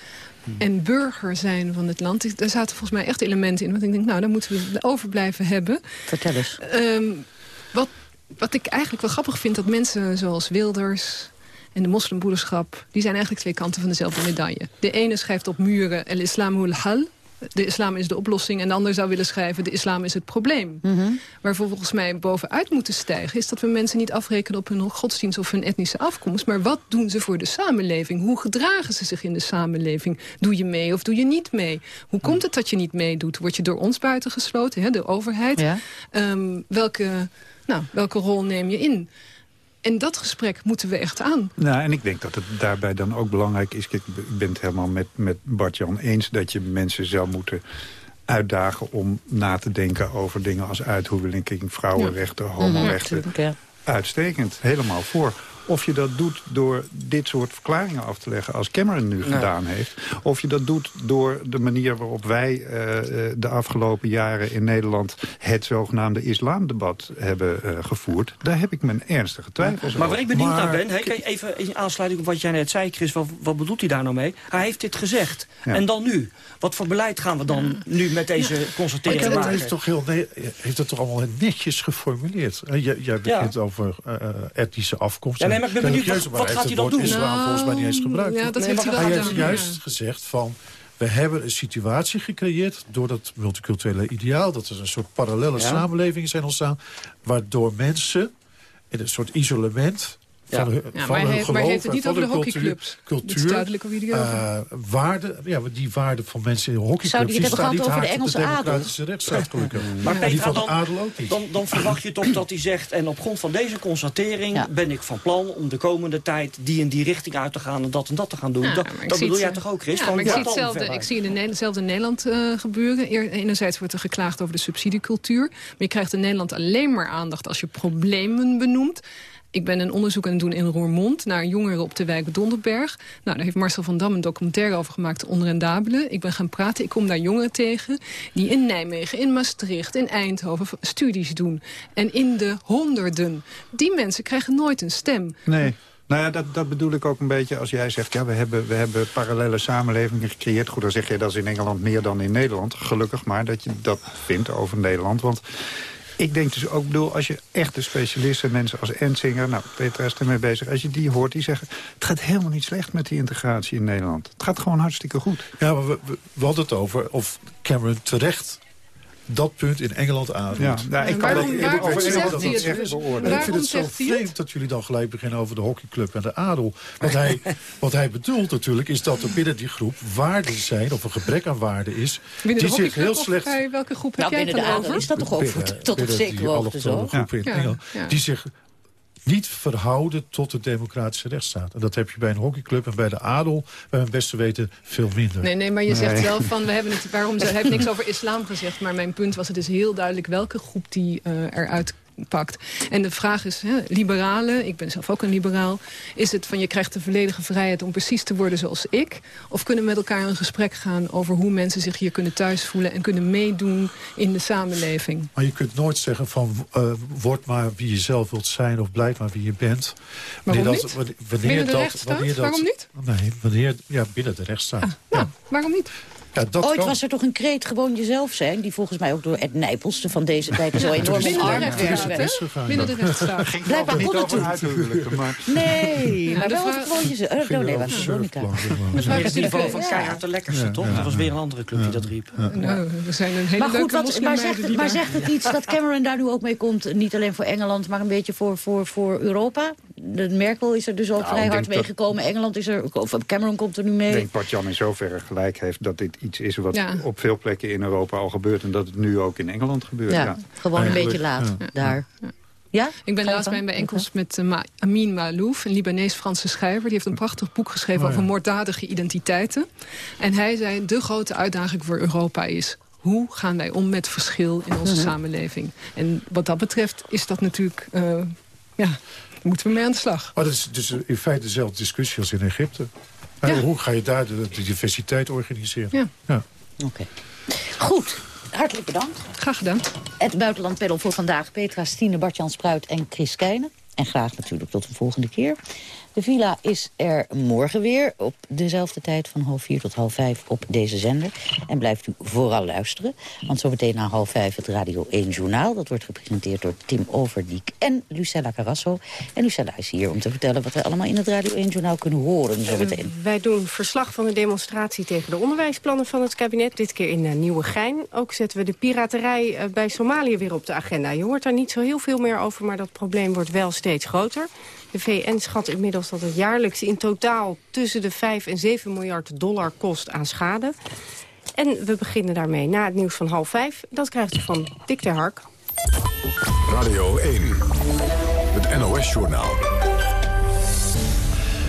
en burger zijn van het land... ik- daar zaten volgens mij echt elementen in. Want ik denk, nou, daar moeten we over blijven hebben. Vertel eens. Ehm, wat, wat ik eigenlijk wel grappig vind... dat mensen zoals Wilders en de moslimbroederschap... die zijn eigenlijk twee kanten van dezelfde medaille. De ene schrijft op muren el islam hul hal... de islam is de oplossing... en de ander zou willen schrijven, de islam is het probleem. Waar we volgens mij bovenuit moeten stijgen... is dat we mensen niet afrekenen op hun godsdienst of hun etnische afkomst... maar wat doen ze voor de samenleving? Hoe gedragen ze zich in de samenleving? Doe je mee of doe je niet mee? Hoe komt het dat je niet meedoet? Word je door ons buitengesloten, hè, de overheid? Ehm, welke, nou, welke rol neem je in? En dat gesprek moeten we echt aan. Nou, en ik denk dat het daarbij dan ook belangrijk is... ik ben het helemaal met, met Bart-Jan eens... dat je mensen zou moeten uitdagen om na te denken over dingen als uithuwelijking, vrouwenrechten, homorechten. Ja, Uitstekend, helemaal voor. Of je dat doet door dit soort verklaringen af te leggen... als Cameron nu gedaan heeft. Of je dat doet door de manier waarop wij uh, de afgelopen jaren in Nederland... het zogenaamde islamdebat hebben uh, gevoerd. Daar heb ik mijn ernstige twijfels over. Maar waar ik benieuwd naar ben... He, even in aansluiting op wat jij net zei, Chris... Wat, wat bedoelt hij daar nou mee? Hij heeft dit gezegd. Ja. En dan nu? Wat voor beleid gaan we dan nu met deze ja. constatering maken? Hij heeft, toch heel, heeft het toch allemaal netjes geformuleerd. Jij, jij begint ja. over etnische afkomst... Ja, nee, maar ik ben benieuwd, wat, wat gaat hij dan doen? islam nou, volgens mij niet eens gebruikt. Ja, dat nee, heeft hij hij heeft juist gezegd van... We hebben een situatie gecreëerd door dat multiculturele ideaal... dat er een soort parallele ja. samenlevingen zijn ontstaan... waardoor mensen in een soort isolement ja. van, hun, ja, van maar, hun hij, geloof maar heeft het niet over de hockeyclubs. cultuur, duidelijk over uh, waarde, ja, die waarden van mensen in hockeyclubs... die die staan niet over de Engelse de adel? democratische rechtsstaat, gelukkig. Maar en die van de dan, adel ook niet. dan, dan verwacht je toch dat hij zegt... en op grond van deze constatering Ja. ben ik van plan... om de komende tijd die en die richting uit te gaan... en dat en dat te gaan doen. Ja, dat dat bedoel jij toch ook, Chris? Ja, maar ik zie hetzelfde, ik zie in hetzelfde Nederland eh, gebeuren. Enerzijds wordt er geklaagd over de subsidiecultuur. Maar je krijgt in Nederland alleen maar aandacht als je problemen benoemt. Ik ben een onderzoek aan het doen in Roermond... naar jongeren op de wijk Donderberg. Nou, daar heeft Marcel van Dam een documentaire over gemaakt... Onrendabele. Ik ben gaan praten. Ik kom daar jongeren tegen... die in Nijmegen, in Maastricht, in Eindhoven studies doen. En in de honderden. Die mensen krijgen nooit een stem. Nee. Nou ja, dat, dat bedoel ik ook een beetje als jij zegt... ja, we hebben, we hebben parallele samenlevingen gecreëerd. Goed, dan zeg je dat is in Engeland meer dan in Nederland. Gelukkig maar dat je dat vindt over Nederland. Want ik denk dus ook, bedoel, als je echte specialisten, mensen als Ensinger... nou, Petra is ermee bezig, als je die hoort, die zeggen... het gaat helemaal niet slecht met die integratie in Nederland. Het gaat gewoon hartstikke goed. Ja, maar we, we hadden het over of Cameron terecht dat punt in Engeland aandoet. Ja, nou, ik kan waarom- dat, waarom over zegt Engeland hij dat echt beoordelen. Maar ik vind het zo het? vreemd dat jullie dan gelijk beginnen over de hockeyclub en de adel. Wat hij, wat hij bedoelt natuurlijk is dat er binnen die groep waarden zijn, of een gebrek aan waarden is, Binnen de die zich heel slecht... bij welke groep Nou, heb jij binnen de dan adel over? is dat toch over binnen- tot op zekere hoogte zo? groep in. Engeland, die zich niet verhouden tot de democratische rechtsstaat. En dat heb je bij een hockeyclub en bij de adel, bij mijn beste weten, veel minder. Nee, nee, maar je zegt wel van, we hebben het, waarom, hij heeft niks over islam gezegd, maar mijn punt was, het is heel duidelijk welke groep die eh, eruit pakt. En de vraag is, hè, liberalen, ik ben zelf ook een liberaal... is het van je krijgt de volledige vrijheid om precies te worden zoals ik? Of kunnen we met elkaar in gesprek gaan over hoe mensen zich hier kunnen thuis voelen... en kunnen meedoen in de samenleving? Maar je kunt nooit zeggen van uh, word maar wie je zelf wilt zijn of blijf maar wie je bent. Waarom Wanneer niet? Wanneer, dat, wanneer dat, Waarom niet? Nee, wanneer, ja, binnen de rechtsstaat. Ah, nou, waarom niet? Ja, dat Ooit kan. was er toch een kreet gewoon jezelf zijn... die volgens mij ook door Ed Nijpels van deze tijd zo enorm omarmd werd. Binnen de rechtsstaat. Ging Blijkbaar niet het over maar... Nee, maar wel gewoon jezelf. Oh, nee, was Dat vraag is het niveau van keihard de lekkerste, toch? Dat was weer een andere club die dat riep. nou, er zijn een hele Maar goed, wat, maar, zegt, die maar zegt het iets dat Cameron daar nu ook mee komt? Niet alleen voor Engeland, maar een beetje voor, voor, voor Europa? De Merkel is er dus ook Nou, vrij ik hard mee dat- gekomen. Engeland is er, of Cameron komt er nu Ik mee. denk dat Jan in zoverre gelijk heeft dat dit iets is... wat Ja. op veel plekken in Europa al gebeurt... en dat het nu ook in Engeland gebeurt. ja, Ja. gewoon een beetje laat ja. daar. Ja? Ik ben laatst bij een bijeenkomst met eh, Amin Malouf, een Libanees-Franse schrijver. Die heeft een prachtig boek geschreven Oh, ja. over moorddadige identiteiten. En hij zei, de grote uitdaging voor Europa is... hoe gaan wij om met verschil in onze Mhm. samenleving? En wat dat betreft is dat natuurlijk... eh, ja, moeten we mee aan de slag. Maar dat is dus in feite dezelfde discussie als in Egypte. Ja. Hoe ga je daar de, de diversiteit organiseren? Ja. Ja. Oké. Goed, hartelijk bedankt. Graag gedaan. Het buitenlandpanel voor vandaag. Petra Stine, Bart-Jan Spruit en Chris Keijnen. En graag natuurlijk tot de volgende keer. De villa is er morgen weer op dezelfde tijd van half vier tot half vijf op deze zender. En blijft u vooral luisteren, want zometeen na half vijf het Radio 1 Journaal. Dat wordt gepresenteerd door Tim Overdiek en Lucella Carrasso. En Lucella is hier om te vertellen wat we allemaal in het Radio 1 Journaal kunnen horen zometeen. Wij doen verslag van de demonstratie tegen de onderwijsplannen van het kabinet. Dit keer in uh, Nieuwegein. Ook zetten we de piraterij uh, bij Somalië weer op de agenda. Je hoort daar niet zo heel veel meer over, maar dat probleem wordt wel steeds groter. De VN schat inmiddels dat het jaarlijks in totaal tussen de 5 en 7 miljard dollar kost aan schade. En we beginnen daarmee na het nieuws van half vijf. Dat krijgt u van Dick ter Hark. Radio 1, het NOS-journaal.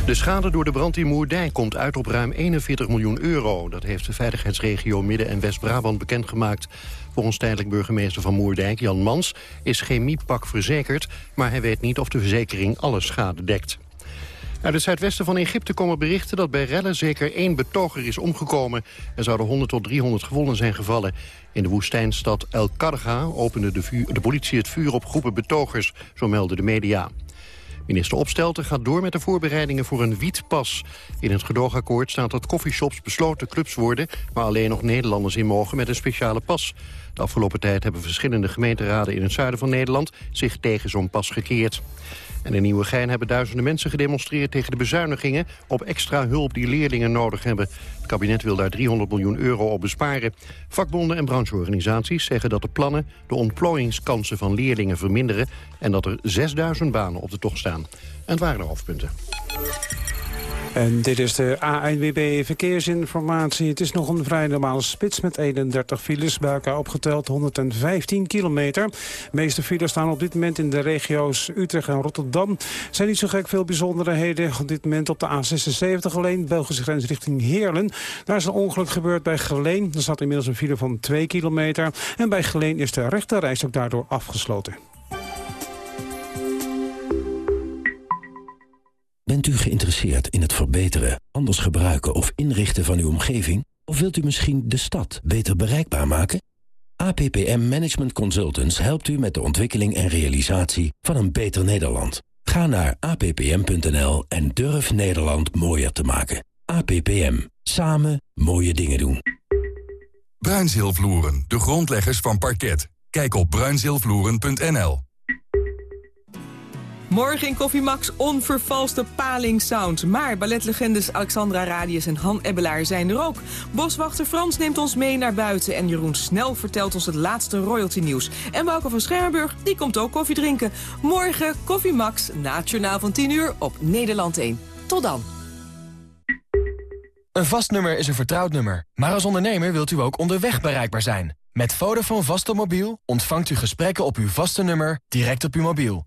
De schade door de brand in Moerdijk komt uit op ruim 41 miljoen euro. Dat heeft de veiligheidsregio Midden- en West-Brabant bekendgemaakt. Volgens tijdelijk burgemeester van Moerdijk, Jan Mans, is chemiepak verzekerd... maar hij weet niet of de verzekering alle schade dekt. Uit het zuidwesten van Egypte komen berichten dat bij rellen zeker één betoger is omgekomen. Er zouden 100 tot 300 gewonden zijn gevallen. In de woestijnstad El Karga opende de, de politie het vuur op groepen betogers, zo melden de media. Minister Opstelten gaat door met de voorbereidingen voor een wietpas. In het gedoogakkoord staat dat coffeeshops besloten clubs worden... waar alleen nog Nederlanders in mogen met een speciale pas. De afgelopen tijd hebben verschillende gemeenteraden in het zuiden van Nederland... zich tegen zo'n pas gekeerd. En in Nieuwegein hebben duizenden mensen gedemonstreerd tegen de bezuinigingen op extra hulp die leerlingen nodig hebben. Het kabinet wil daar 300 miljoen euro op besparen. Vakbonden en brancheorganisaties zeggen dat de plannen de ontplooiingskansen van leerlingen verminderen en dat er 6000 banen op de tocht staan. En het waren de hoofdpunten. En dit is de ANWB Verkeersinformatie. Het is nog een vrij normale spits met 31 files. Bij elkaar opgeteld 115 kilometer. De meeste files staan op dit moment in de regio's Utrecht en Rotterdam. Er zijn niet zo gek veel bijzonderheden. Op dit moment op de A76 alleen, Belgische grens richting Heerlen. Daar is een ongeluk gebeurd bij Geleen. Er staat inmiddels een file van 2 kilometer. En bij Geleen is de rechterreis ook daardoor afgesloten. Bent u geïnteresseerd in het verbeteren, anders gebruiken of inrichten van uw omgeving? Of wilt u misschien de stad beter bereikbaar maken? APPM Management Consultants helpt u met de ontwikkeling en realisatie van een beter Nederland. Ga naar appm.nl en durf Nederland mooier te maken. APPM. Samen mooie dingen doen. Bruinzeelvloeren, de grondleggers van parket. Kijk op bruinzeelvloeren.nl. Morgen in Koffie Max onvervalste paling sound. Maar balletlegendes Alexandra Radius en Han Ebbelaar zijn er ook. Boswachter Frans neemt ons mee naar buiten. En Jeroen Snel vertelt ons het laatste royalty nieuws. En Wouter van Schermburg, die komt ook koffie drinken. Morgen Koffie Max, na het journaal van 10 uur op Nederland 1. Tot dan. Een vast nummer is een vertrouwd nummer. Maar als ondernemer wilt u ook onderweg bereikbaar zijn. Met Vodafone Vaste Mobiel ontvangt u gesprekken op uw vaste nummer direct op uw mobiel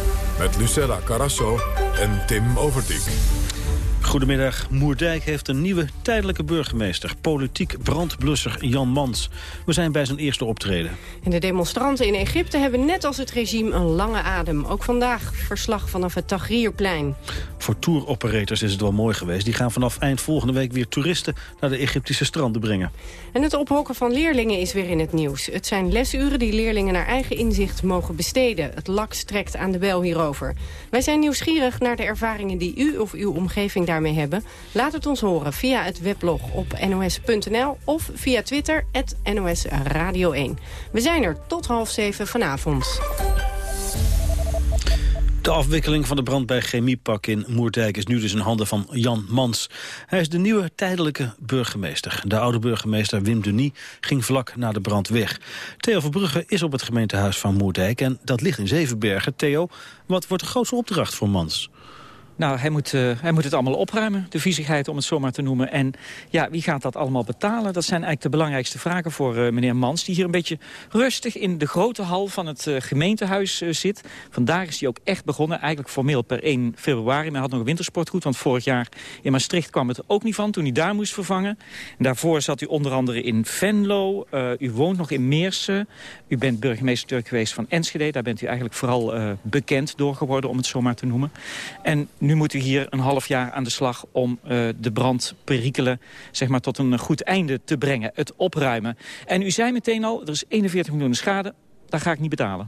met Lucella Carasso en Tim Overdijk. Goedemiddag. Moerdijk heeft een nieuwe tijdelijke burgemeester. Politiek brandblusser Jan Mans. We zijn bij zijn eerste optreden. En de demonstranten in Egypte hebben net als het regime een lange adem. Ook vandaag verslag vanaf het Tahrirplein. Voor tour-operators is het wel mooi geweest. Die gaan vanaf eind volgende week weer toeristen naar de Egyptische stranden brengen. En het ophokken van leerlingen is weer in het nieuws. Het zijn lesuren die leerlingen naar eigen inzicht mogen besteden. Het lak strekt aan de bel hierover. Wij zijn nieuwsgierig naar de ervaringen die u of uw omgeving hebben. Laat het ons horen via het weblog op nos.nl of via Twitter, NOS Radio 1. We zijn er tot half zeven vanavond. De afwikkeling van de brand bij Chemiepak in Moerdijk is nu dus in handen van Jan Mans. Hij is de nieuwe tijdelijke burgemeester. De oude burgemeester Wim Denis ging vlak na de brand weg. Theo Verbrugge is op het gemeentehuis van Moerdijk en dat ligt in Zevenbergen. Theo, wat wordt de grootste opdracht voor Mans? Nou, hij moet, uh, hij moet het allemaal opruimen, de viezigheid om het zo maar te noemen. En ja, wie gaat dat allemaal betalen? Dat zijn eigenlijk de belangrijkste vragen voor uh, meneer Mans... die hier een beetje rustig in de grote hal van het uh, gemeentehuis zit. Vandaag is hij ook echt begonnen, eigenlijk formeel per 1 februari. Maar hij had nog een wintersportgoed, want vorig jaar in Maastricht kwam het ook niet van... toen hij daar moest vervangen. En daarvoor zat u onder andere in Venlo. u woont nog in Meersen. U bent burgemeester geweest van Enschede. Daar bent u eigenlijk vooral bekend door geworden, om het zo maar te noemen. En nu moet u hier een half jaar aan de slag om uh, de brandperikelen zeg maar, tot een goed einde te brengen. Het opruimen. En u zei meteen al, er is 41 miljoen schade, daar ga ik niet betalen.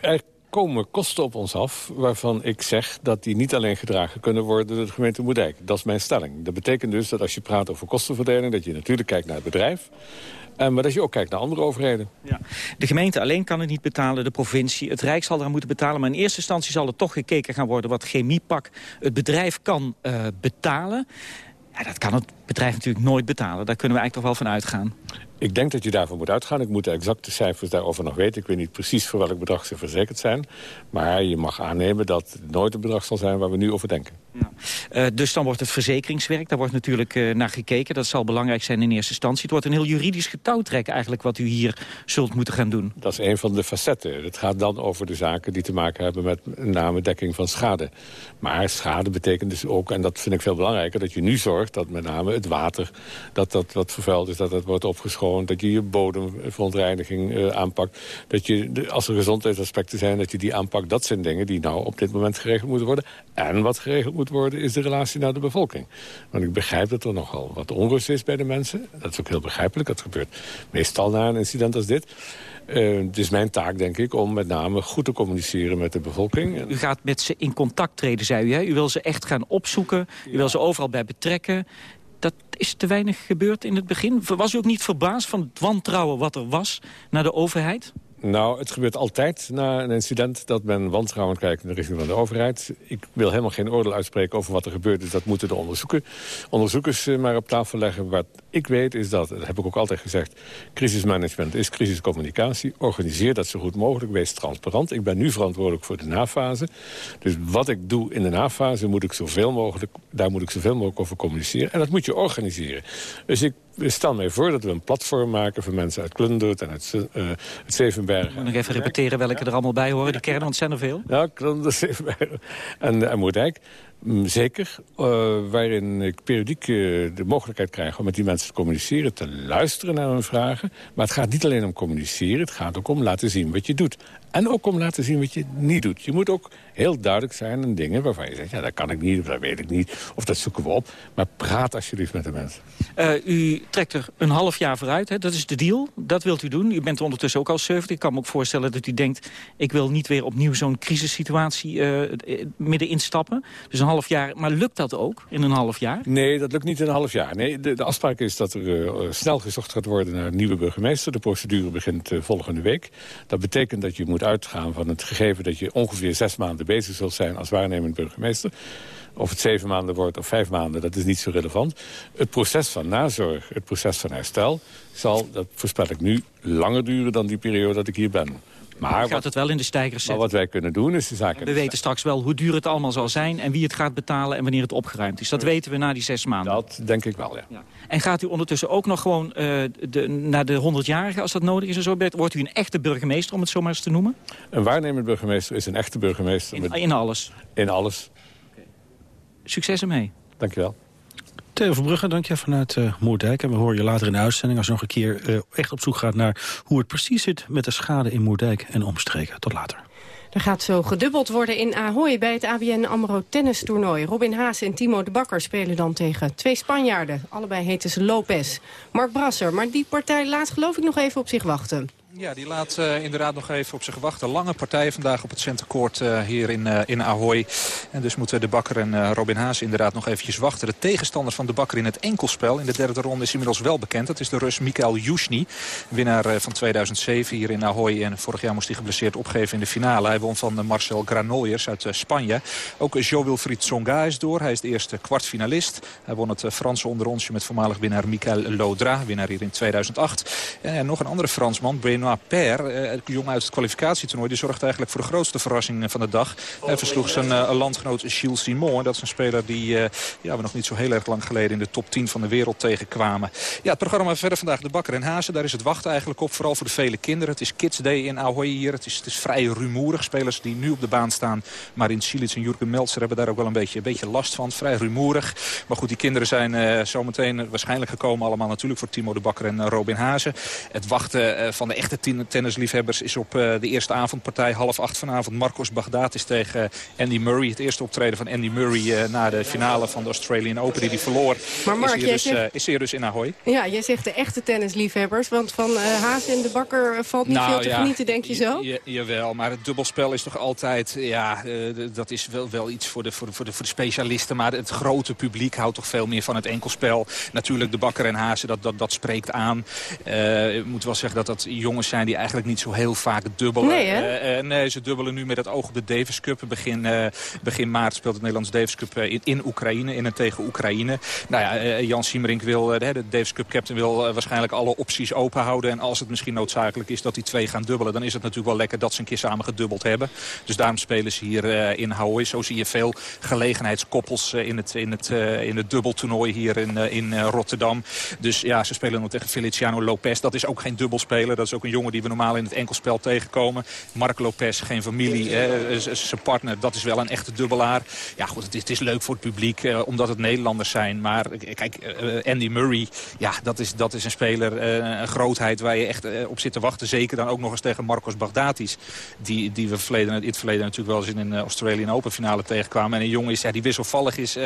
Er komen kosten op ons af waarvan ik zeg dat die niet alleen gedragen kunnen worden door de gemeente Moerdijk. Dat is mijn stelling. Dat betekent dus dat als je praat over kostenverdeling, dat je natuurlijk kijkt naar het bedrijf. Uh, maar dat je ook kijkt naar andere overheden. Ja. De gemeente alleen kan het niet betalen, de provincie. Het Rijk zal eraan moeten betalen. Maar in eerste instantie zal er toch gekeken gaan worden... wat Chemiepak het bedrijf kan uh, betalen. Ja, dat kan het bedrijf natuurlijk nooit betalen. Daar kunnen we eigenlijk toch wel van uitgaan. Ik denk dat je daarvan moet uitgaan. Ik moet de exacte cijfers daarover nog weten. Ik weet niet precies voor welk bedrag ze verzekerd zijn. Maar je mag aannemen dat het nooit een bedrag zal zijn waar we nu over denken. Ja. Uh, dus dan wordt het verzekeringswerk, daar wordt natuurlijk uh, naar gekeken. Dat zal belangrijk zijn in eerste instantie. Het wordt een heel juridisch getouwtrek eigenlijk wat u hier zult moeten gaan doen. Dat is een van de facetten. Het gaat dan over de zaken die te maken hebben met name dekking van schade. Maar schade betekent dus ook, en dat vind ik veel belangrijker... dat je nu zorgt dat met name het water, dat dat wat vervuild is, dat dat wordt opgeschoten dat je je bodemverontreiniging uh, aanpakt. Dat je, de, als er gezondheidsaspecten zijn, dat je die aanpakt. Dat zijn dingen die nou op dit moment geregeld moeten worden. En wat geregeld worden, is de relatie naar de bevolking. Want ik begrijp dat er nogal wat onrust is bij de mensen. Dat is ook heel begrijpelijk. Dat gebeurt meestal na een incident als dit. Uh, het is mijn taak, denk ik, om met name goed te communiceren met de bevolking. U gaat met ze in contact treden, zei u. Hè? U wil ze echt gaan opzoeken. U wil ze overal bij betrekken dat is te weinig gebeurd in het begin. Was u ook niet verbaasd van het wantrouwen wat er was naar de overheid? Nou, het gebeurt altijd na een incident dat men wantrouwend kijkt in de richting van de overheid. Ik wil helemaal geen oordeel uitspreken over wat er gebeurd is. Dat moeten de onderzoeken, onderzoekers eh, maar op tafel leggen. Wat ik weet is dat, dat heb ik ook altijd gezegd... crisismanagement is crisiscommunicatie. Organiseer dat zo goed mogelijk, wees transparant. Ik ben nu verantwoordelijk voor de nafase. Dus wat ik doe in de nafase, moet ik zoveel mogelijk, daar moet ik zoveel mogelijk over communiceren. En dat moet je organiseren. Dus ik stel mij voor dat we een platform maken voor mensen uit Klundert en uit uh, het Zevenbergen. Ik moet nog even repeteren welke er allemaal bij horen. De kern, want zijn er veel. Ja, Klundert, Zevenbergen en, en Moerdijk. Mm, zeker, uh, waarin ik periodiek uh, de mogelijkheid krijg om met die mensen te communiceren, te luisteren naar hun vragen. Maar het gaat niet alleen om communiceren, het gaat ook om laten zien wat je doet. En ook om laten zien wat je niet doet. Je moet ook heel duidelijk zijn in dingen waarvan je zegt... ja, dat kan ik niet, of dat weet ik niet, of dat zoeken we op. Maar praat alsjeblieft met de mensen. Uh, u trekt er een half jaar vooruit, hè? dat is de deal. Dat wilt u doen. U bent ondertussen ook al 70. Ik kan me ook voorstellen dat u denkt... ik wil niet weer opnieuw zo'n crisissituatie uh, midden instappen. Dus een half jaar. Maar lukt dat ook in een half jaar? Nee, dat lukt niet in een half jaar. Nee, de, de afspraak is dat er uh, snel gezocht gaat worden naar een nieuwe burgemeester. De procedure begint volgende week. Dat betekent dat je moet uitgaan van het gegeven dat je ongeveer zes maanden bezig zult zijn als waarnemend burgemeester. Of het zeven maanden wordt of vijf maanden, dat is niet zo relevant. Het proces van nazorg, het proces van herstel... zal, dat voorspel ik nu, langer duren dan die periode dat ik hier ben. Maar gaat wat, het wel in de stijgers zetten. Maar wat wij kunnen doen is de zaken... We weten straks wel hoe duur het allemaal zal zijn... en wie het gaat betalen en wanneer het opgeruimd is. Dat weten we na die zes maanden. Dat denk ik wel, ja. ja. En gaat u ondertussen ook nog gewoon uh, de, naar de 100-jarige als dat nodig is en zo? Wordt u een echte burgemeester, om het zo maar eens te noemen? Een waarnemend burgemeester is een echte burgemeester. In, met, in alles? In alles. Okay. Succes ermee. Dank je wel. Theo Verbrugge, dank je vanuit uh, Moerdijk. En we horen je later in de uitzending als je nog een keer uh, echt op zoek gaat naar hoe het precies zit met de schade in Moerdijk en omstreken. Tot later. Er gaat zo gedubbeld worden in Ahoy bij het ABN AMRO tennistoernooi. Robin Haas en Timo de Bakker spelen dan tegen twee Spanjaarden. Allebei heten ze Lopez. Mark Brasser, maar die partij laat geloof ik nog even op zich wachten. Ja, die laat uh, inderdaad nog even op zich wachten. Lange partij vandaag op het centercourt uh, hier in, uh, in Ahoy. En dus moeten De Bakker en Robin Haas inderdaad nog eventjes wachten. De tegenstander van De Bakker in het enkelspel in de derde ronde is inmiddels wel bekend. Dat is de Rus Mikael Yushny. Winnaar van 2007 hier in Ahoy. En vorig jaar moest hij geblesseerd opgeven in de finale. Hij won van Marcel Granollers uit Spanje. Ook Jo-Wilfried Tsonga is door. Hij is de eerste kwartfinalist. Hij won het Franse onderonsje met voormalig winnaar Mikael Lodra. Winnaar hier in 2008. En nog een andere Fransman, Benoit Benoit Paire, uh, jongen uit het kwalificatietoernooi... die zorgt eigenlijk voor de grootste verrassing van de dag. Hij versloeg zijn landgenoot Gilles Simon. Dat is een speler die ja, we nog niet zo heel erg lang geleden... in de top 10 van de wereld tegenkwamen. Ja, het programma verder vandaag de Bakker en Hazen. Daar is het wachten eigenlijk op, vooral voor de vele kinderen. Het is Kids Day in Ahoy hier. Het is, het is vrij rumoerig. Spelers die nu op de baan staan. Maar in Silits en Jurgen Meltzer hebben daar ook wel een beetje, een beetje last van. Vrij rumoerig. Maar goed, die kinderen zijn zometeen waarschijnlijk gekomen allemaal natuurlijk voor Timo de Bakker en Robin Hazen. Het wachten van de echte tennisliefhebbers is op de eerste avondpartij. Half acht vanavond. Marcos is tegen Andy Murray. Het eerste optreden van Andy Murray na de finale van de Australian Open die hij verloor. Maar Mark, is, hier dus, zegt... is hier dus in Ahoy. Ja, jij zegt de echte tennisliefhebbers. Want van Hazen en de Bakker valt niet nou, veel te genieten, denk je zo? jawel, maar het dubbelspel is toch altijd... Ja, dat is wel, wel iets voor de, voor, de, voor, de, voor de specialisten. Maar het grote publiek houdt toch veel meer van het enkelspel. Natuurlijk de Bakker en Hazen, dat, dat, dat spreekt aan. Uh, ik moet wel zeggen dat dat jongens zijn die eigenlijk niet zo heel vaak dubbelen. Nee, uh, nee ze dubbelen nu met het oog op de Davis Cup. Begin, uh, begin maart speelt het Nederlands Davis Cup in, in Oekraïne, in en tegen Oekraïne. Nou ja, Jan Siemerink wil, de Davis Cup captain wil waarschijnlijk alle opties open houden. En als het misschien noodzakelijk is dat die twee gaan dubbelen... dan is het natuurlijk wel lekker dat ze een keer samen gedubbeld hebben. Dus daarom spelen ze hier in Hawaii. Zo zie je veel gelegenheidskoppels in het, in het, in het dubbeltoernooi hier in, in Rotterdam. Dus ja, ze spelen nog tegen Feliciano Lopez. Dat is ook geen dubbelspeler. Dat is ook jongen die we normaal in het enkelspel tegenkomen. Mark Lopez, geen familie. Zijn partner, dat is wel een echte dubbelaar. Ja goed, het is, het is leuk voor het publiek, eh, omdat het Nederlanders zijn. Maar kijk, uh, Andy Murray, ja, dat is, dat is een speler, uh, een grootheid waar je echt op zit te wachten. Zeker dan ook nog eens tegen Marcos Baghdatis. Die, die we verleden, in het verleden natuurlijk wel eens in een Australian Open finale tegenkwamen. En een jongen is, ja, die wisselvallig is,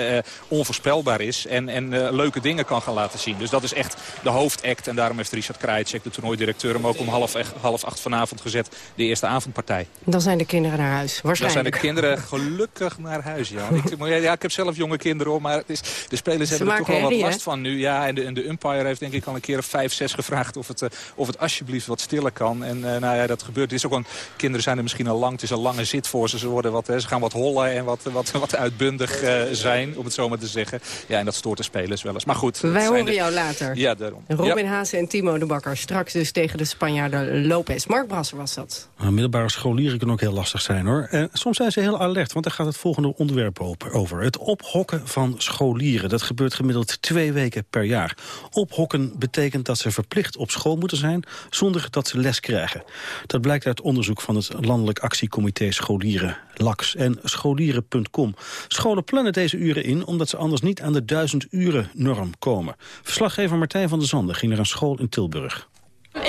onvoorspelbaar is. En, en leuke dingen kan gaan laten zien. Dus dat is echt de hoofdact. En daarom heeft Richard Krajicek, de toernooidirecteur, hem ook om half, half acht vanavond gezet. De eerste avondpartij. Dan zijn de kinderen naar huis, waarschijnlijk. Dan zijn de kinderen gelukkig naar huis, ja. ik, ja, ik heb zelf jonge kinderen, hoor, maar het is, de spelers hebben er toch wel wat last van nu. Ja, en de, en de umpire heeft denk ik al een keer of vijf, zes gevraagd of het, uh, of het alsjeblieft wat stiller kan. En uh, nou ja, dat gebeurt. Het is ook een, kinderen zijn er misschien al lang. Het is een lange zit voor ze. Ze, worden wat, hè, ze gaan wat hollen en wat, wat, wat uitbundig uh, zijn, om het zo maar te zeggen. Ja, en dat stoort de spelers wel eens. Maar goed. Wij horen jou later. Ja, daarom. Robin ja. Haase en Timo de Bakker. Straks dus tegen de Spanjaarden Lopez. Mark Brasser was dat. Middelbare scholieren kunnen ook heel lastig zijn, hoor. En soms zijn ze heel alert, want daar gaat het volgende onderwerp over. Het ophokken van scholieren. Dat gebeurt gemiddeld twee weken per jaar. Ophokken betekent dat ze verplicht op school moeten zijn... zonder dat ze les krijgen. Dat blijkt uit onderzoek van het Landelijk Actiecomité Scholieren, LAX en scholieren.com. Scholen plannen deze uren in omdat ze anders niet aan de duizend uren norm komen. Verslaggever Martijn van der Zanden ging naar een school in Tilburg.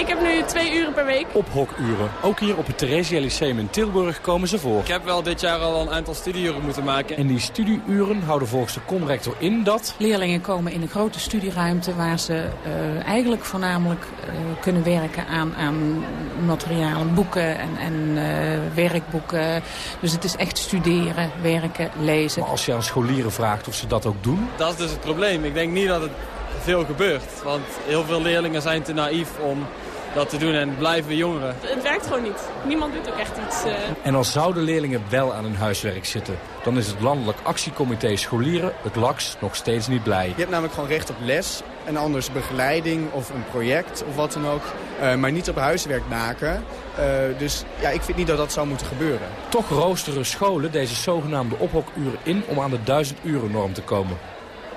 Ik heb nu twee uren per week. Ophokuren. Ook hier op het Theresia Lyceum in Tilburg komen ze voor. Ik heb wel dit jaar al een aantal studieuren moeten maken. En die studieuren houden volgens de comrector in dat... Leerlingen komen in een grote studieruimte waar ze uh, eigenlijk voornamelijk uh, kunnen werken aan, aan materialen, boeken en, en uh, werkboeken. Dus het is echt studeren, werken, lezen. Maar als je aan scholieren vraagt of ze dat ook doen? Dat is dus het probleem. Ik denk niet dat het veel gebeurt. Want heel veel leerlingen zijn te naïef om dat te doen en blijven jongeren. Het werkt gewoon niet. Niemand doet ook echt iets. Uh... En als zouden leerlingen wel aan hun huiswerk zitten... dan is het Landelijk Actiecomité Scholieren, het LAX, nog steeds niet blij. Je hebt namelijk gewoon recht op les en anders begeleiding of een project of wat dan ook. Uh, maar niet op huiswerk maken. Uh, dus ja, ik vind niet dat dat zou moeten gebeuren. Toch roosteren scholen deze zogenaamde ophokuren in om aan de duizend uren norm te komen.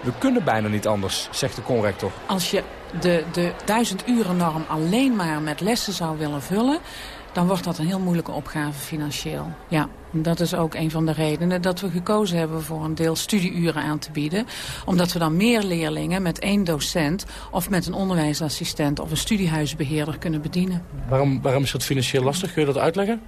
We kunnen bijna niet anders, zegt de conrector. Als je de, de duizend uren norm alleen maar met lessen zou willen vullen... dan wordt dat een heel moeilijke opgave financieel. Ja, dat is ook een van de redenen dat we gekozen hebben voor een deel studieuren aan te bieden. Omdat we dan meer leerlingen met één docent of met een onderwijsassistent of een studiehuisbeheerder kunnen bedienen. Waarom, waarom is dat financieel lastig? Kun je dat uitleggen?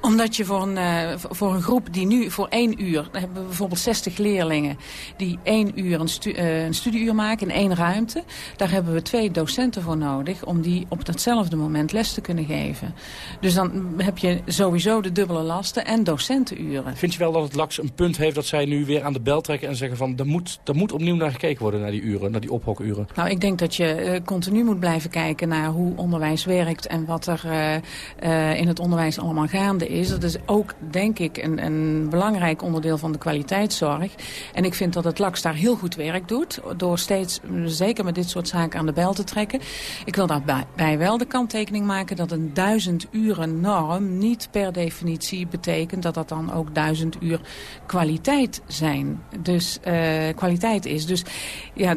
Omdat je voor een, uh, voor een groep die nu voor één uur... Dan hebben we bijvoorbeeld 60 leerlingen die één uur een, stu uh, een studieuur maken in één ruimte. Daar hebben we twee docenten voor nodig om die op datzelfde moment les te kunnen geven. Dus dan heb je sowieso de dubbele lasten en docentenuren. Vind je wel dat het LAX een punt heeft dat zij nu weer aan de bel trekken... en zeggen van, er moet, er moet opnieuw naar gekeken worden naar die uren, naar die ophokuren? Nou, ik denk dat je uh, continu moet blijven kijken naar hoe onderwijs werkt... en wat er in het onderwijs allemaal gaande is, dat is ook denk ik een, een belangrijk onderdeel van de kwaliteitszorg. En ik vind dat het LAX daar heel goed werk doet. Door steeds, zeker met dit soort zaken, aan de bel te trekken. Ik wil daarbij wel de kanttekening maken dat een duizend uren norm niet per definitie betekent dat dat dan ook duizend uur kwaliteit zijn. Dus uh, kwaliteit is. Dus ja,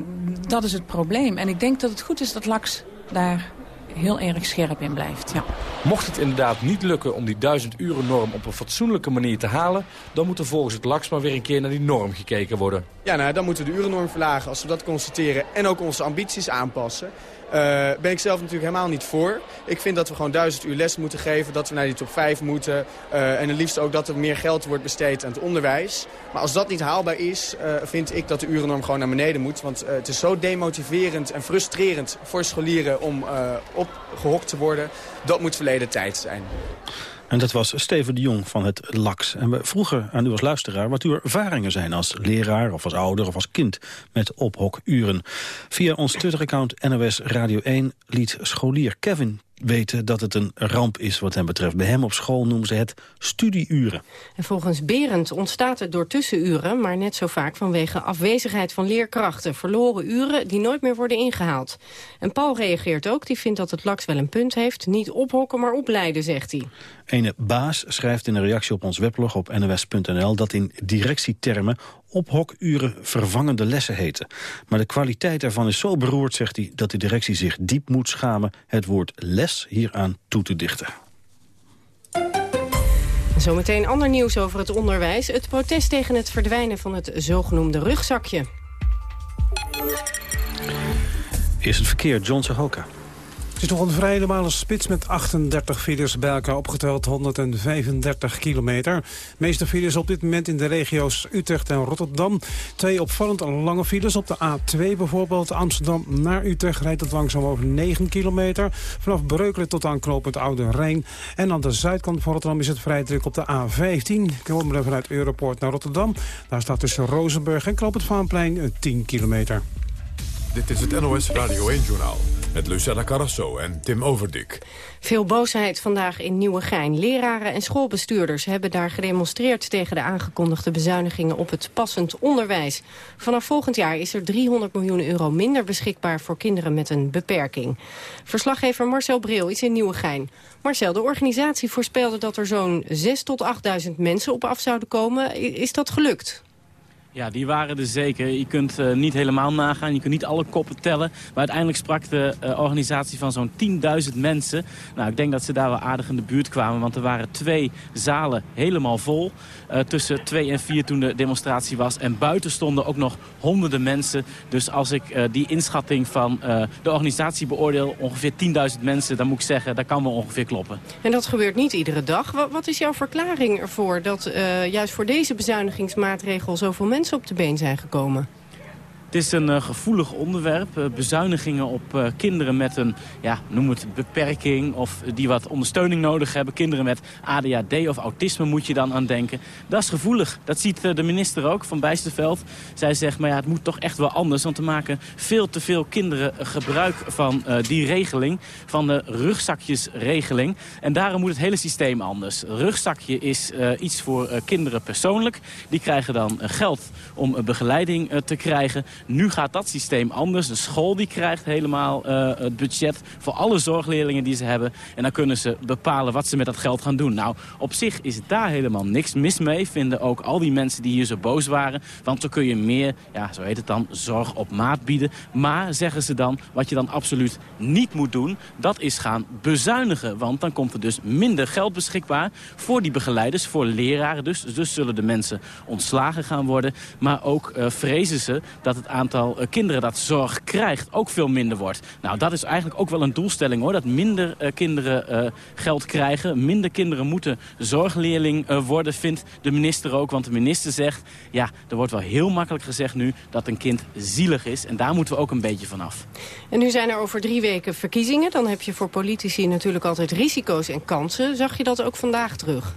dat is het probleem. En ik denk dat het goed is dat LAX daar heel erg scherp in blijft. Ja. Mocht het inderdaad niet lukken om die duizend uren norm op een fatsoenlijke manier te halen... dan moet er volgens het LAX maar weer een keer naar die norm gekeken worden. Ja, nou, dan moeten we de urennorm verlagen als we dat constateren en ook onze ambities aanpassen. Uh, ben ik zelf natuurlijk helemaal niet voor. Ik vind dat we gewoon duizend uur les moeten geven, dat we naar die top 5 moeten. Uh, en het liefst ook dat er meer geld wordt besteed aan het onderwijs. Maar als dat niet haalbaar is, uh, vind ik dat de urennorm gewoon naar beneden moet. Want het is zo demotiverend en frustrerend voor scholieren om opgehokt te worden. Dat moet verleden tijd zijn. En dat was Steven de Jong van het LAX. En we vroegen aan u als luisteraar wat uw ervaringen zijn als leraar of als ouder of als kind met ophokuren. Via ons Twitter-account NOS Radio 1 liet scholier Kevin weten dat het een ramp is wat hem betreft. Bij hem op school noemen ze het studieuren. En volgens Berend ontstaat het door tussenuren... maar net zo vaak vanwege afwezigheid van leerkrachten. Verloren uren die nooit meer worden ingehaald. En Paul reageert ook, die vindt dat het LAX wel een punt heeft. Niet ophokken, maar opleiden, zegt hij. Ene Baas schrijft in een reactie op ons weblog op nws.nl... dat in directietermen ophokuren vervangende lessen heten. Maar de kwaliteit ervan is zo beroerd, zegt hij... dat de directie zich diep moet schamen het woord les hieraan toe te dichten. Zometeen ander nieuws over het onderwijs. Het protest tegen het verdwijnen van het zogenoemde rugzakje. Is het verkeer, John Sahoka. Het is nog een vrij normale spits met 38 files bij elkaar opgeteld 135 kilometer. De meeste files op dit moment in de regio's Utrecht en Rotterdam. Twee opvallend lange files op de A2 bijvoorbeeld. Amsterdam naar Utrecht rijdt het langzaam over 9 kilometer. Vanaf Breukelen tot aan knooppunt Oude Rijn. En aan de zuidkant van Rotterdam is het vrij druk op de A15. Komen vanuit Europort naar Rotterdam. Daar staat tussen Rozenburg en knooppunt Vaanplein 10 kilometer. Dit is het NOS Radio 1-journaal met Lucella Carrasso en Tim Overdik. Veel boosheid vandaag in Nieuwegein. Leraren en schoolbestuurders hebben daar gedemonstreerd... tegen de aangekondigde bezuinigingen op het passend onderwijs. Vanaf volgend jaar is er 300 miljoen euro minder beschikbaar... voor kinderen met een beperking. Verslaggever Marcel Bril is in Nieuwegein. Marcel, de organisatie voorspelde dat er zo'n 6 tot 8.000 mensen op af zouden komen. Is dat gelukt? Ja, die waren er zeker. Je kunt uh, niet helemaal nagaan, je kunt niet alle koppen tellen. Maar uiteindelijk sprak de uh, organisatie van zo'n 10.000 mensen. Nou, ik denk dat ze daar wel aardig in de buurt kwamen. Want er waren twee zalen helemaal vol. Uh, tussen twee en vier toen de demonstratie was. En buiten stonden ook nog honderden mensen. Dus als ik die inschatting van de organisatie beoordeel... ongeveer 10.000 mensen, dan moet ik zeggen, dat kan wel ongeveer kloppen. En dat gebeurt niet iedere dag. Wat, wat is jouw verklaring ervoor dat juist voor deze bezuinigingsmaatregel... zoveel mensen op de been zijn gekomen? Het is een uh, gevoelig onderwerp. Uh, bezuinigingen op uh, kinderen met een, ja, noem het beperking... of die wat ondersteuning nodig hebben. Kinderen met ADHD of autisme moet je dan aan denken. Dat is gevoelig. Dat ziet de minister ook van Bijsterveld. Zij zegt, maar ja, het moet toch echt wel anders. Want er maken veel te veel kinderen gebruik van die regeling. Van de rugzakjesregeling. En daarom moet het hele systeem anders. Rugzakje is iets voor kinderen persoonlijk. Die krijgen dan geld om begeleiding te krijgen... Nu gaat dat systeem anders. De school die krijgt helemaal uh, het budget voor alle zorgleerlingen die ze hebben. En dan kunnen ze bepalen wat ze met dat geld gaan doen. Nou, op zich is daar helemaal niks mis mee. Vinden ook al die mensen die hier zo boos waren. Want dan kun je meer, ja, zo heet het dan, zorg op maat bieden. Maar, zeggen ze dan, wat je dan absoluut niet moet doen... dat is gaan bezuinigen. Want dan komt er dus minder geld beschikbaar voor die begeleiders, voor leraren. Dus, dus zullen de mensen ontslagen gaan worden. Maar ook uh, vrezen ze dat het aantal uh, kinderen dat zorg krijgt ook veel minder wordt. Nou, dat is eigenlijk ook wel een doelstelling hoor. Dat minder uh, kinderen uh, geld krijgen. Minder kinderen moeten zorgleerling worden, vindt de minister ook. Want de minister zegt, ja, er wordt wel heel makkelijk gezegd nu dat een kind zielig is. En daar moeten we ook een beetje vanaf. En nu zijn er over drie weken verkiezingen. Dan heb je voor politici natuurlijk altijd risico's en kansen. Zag je dat ook vandaag terug?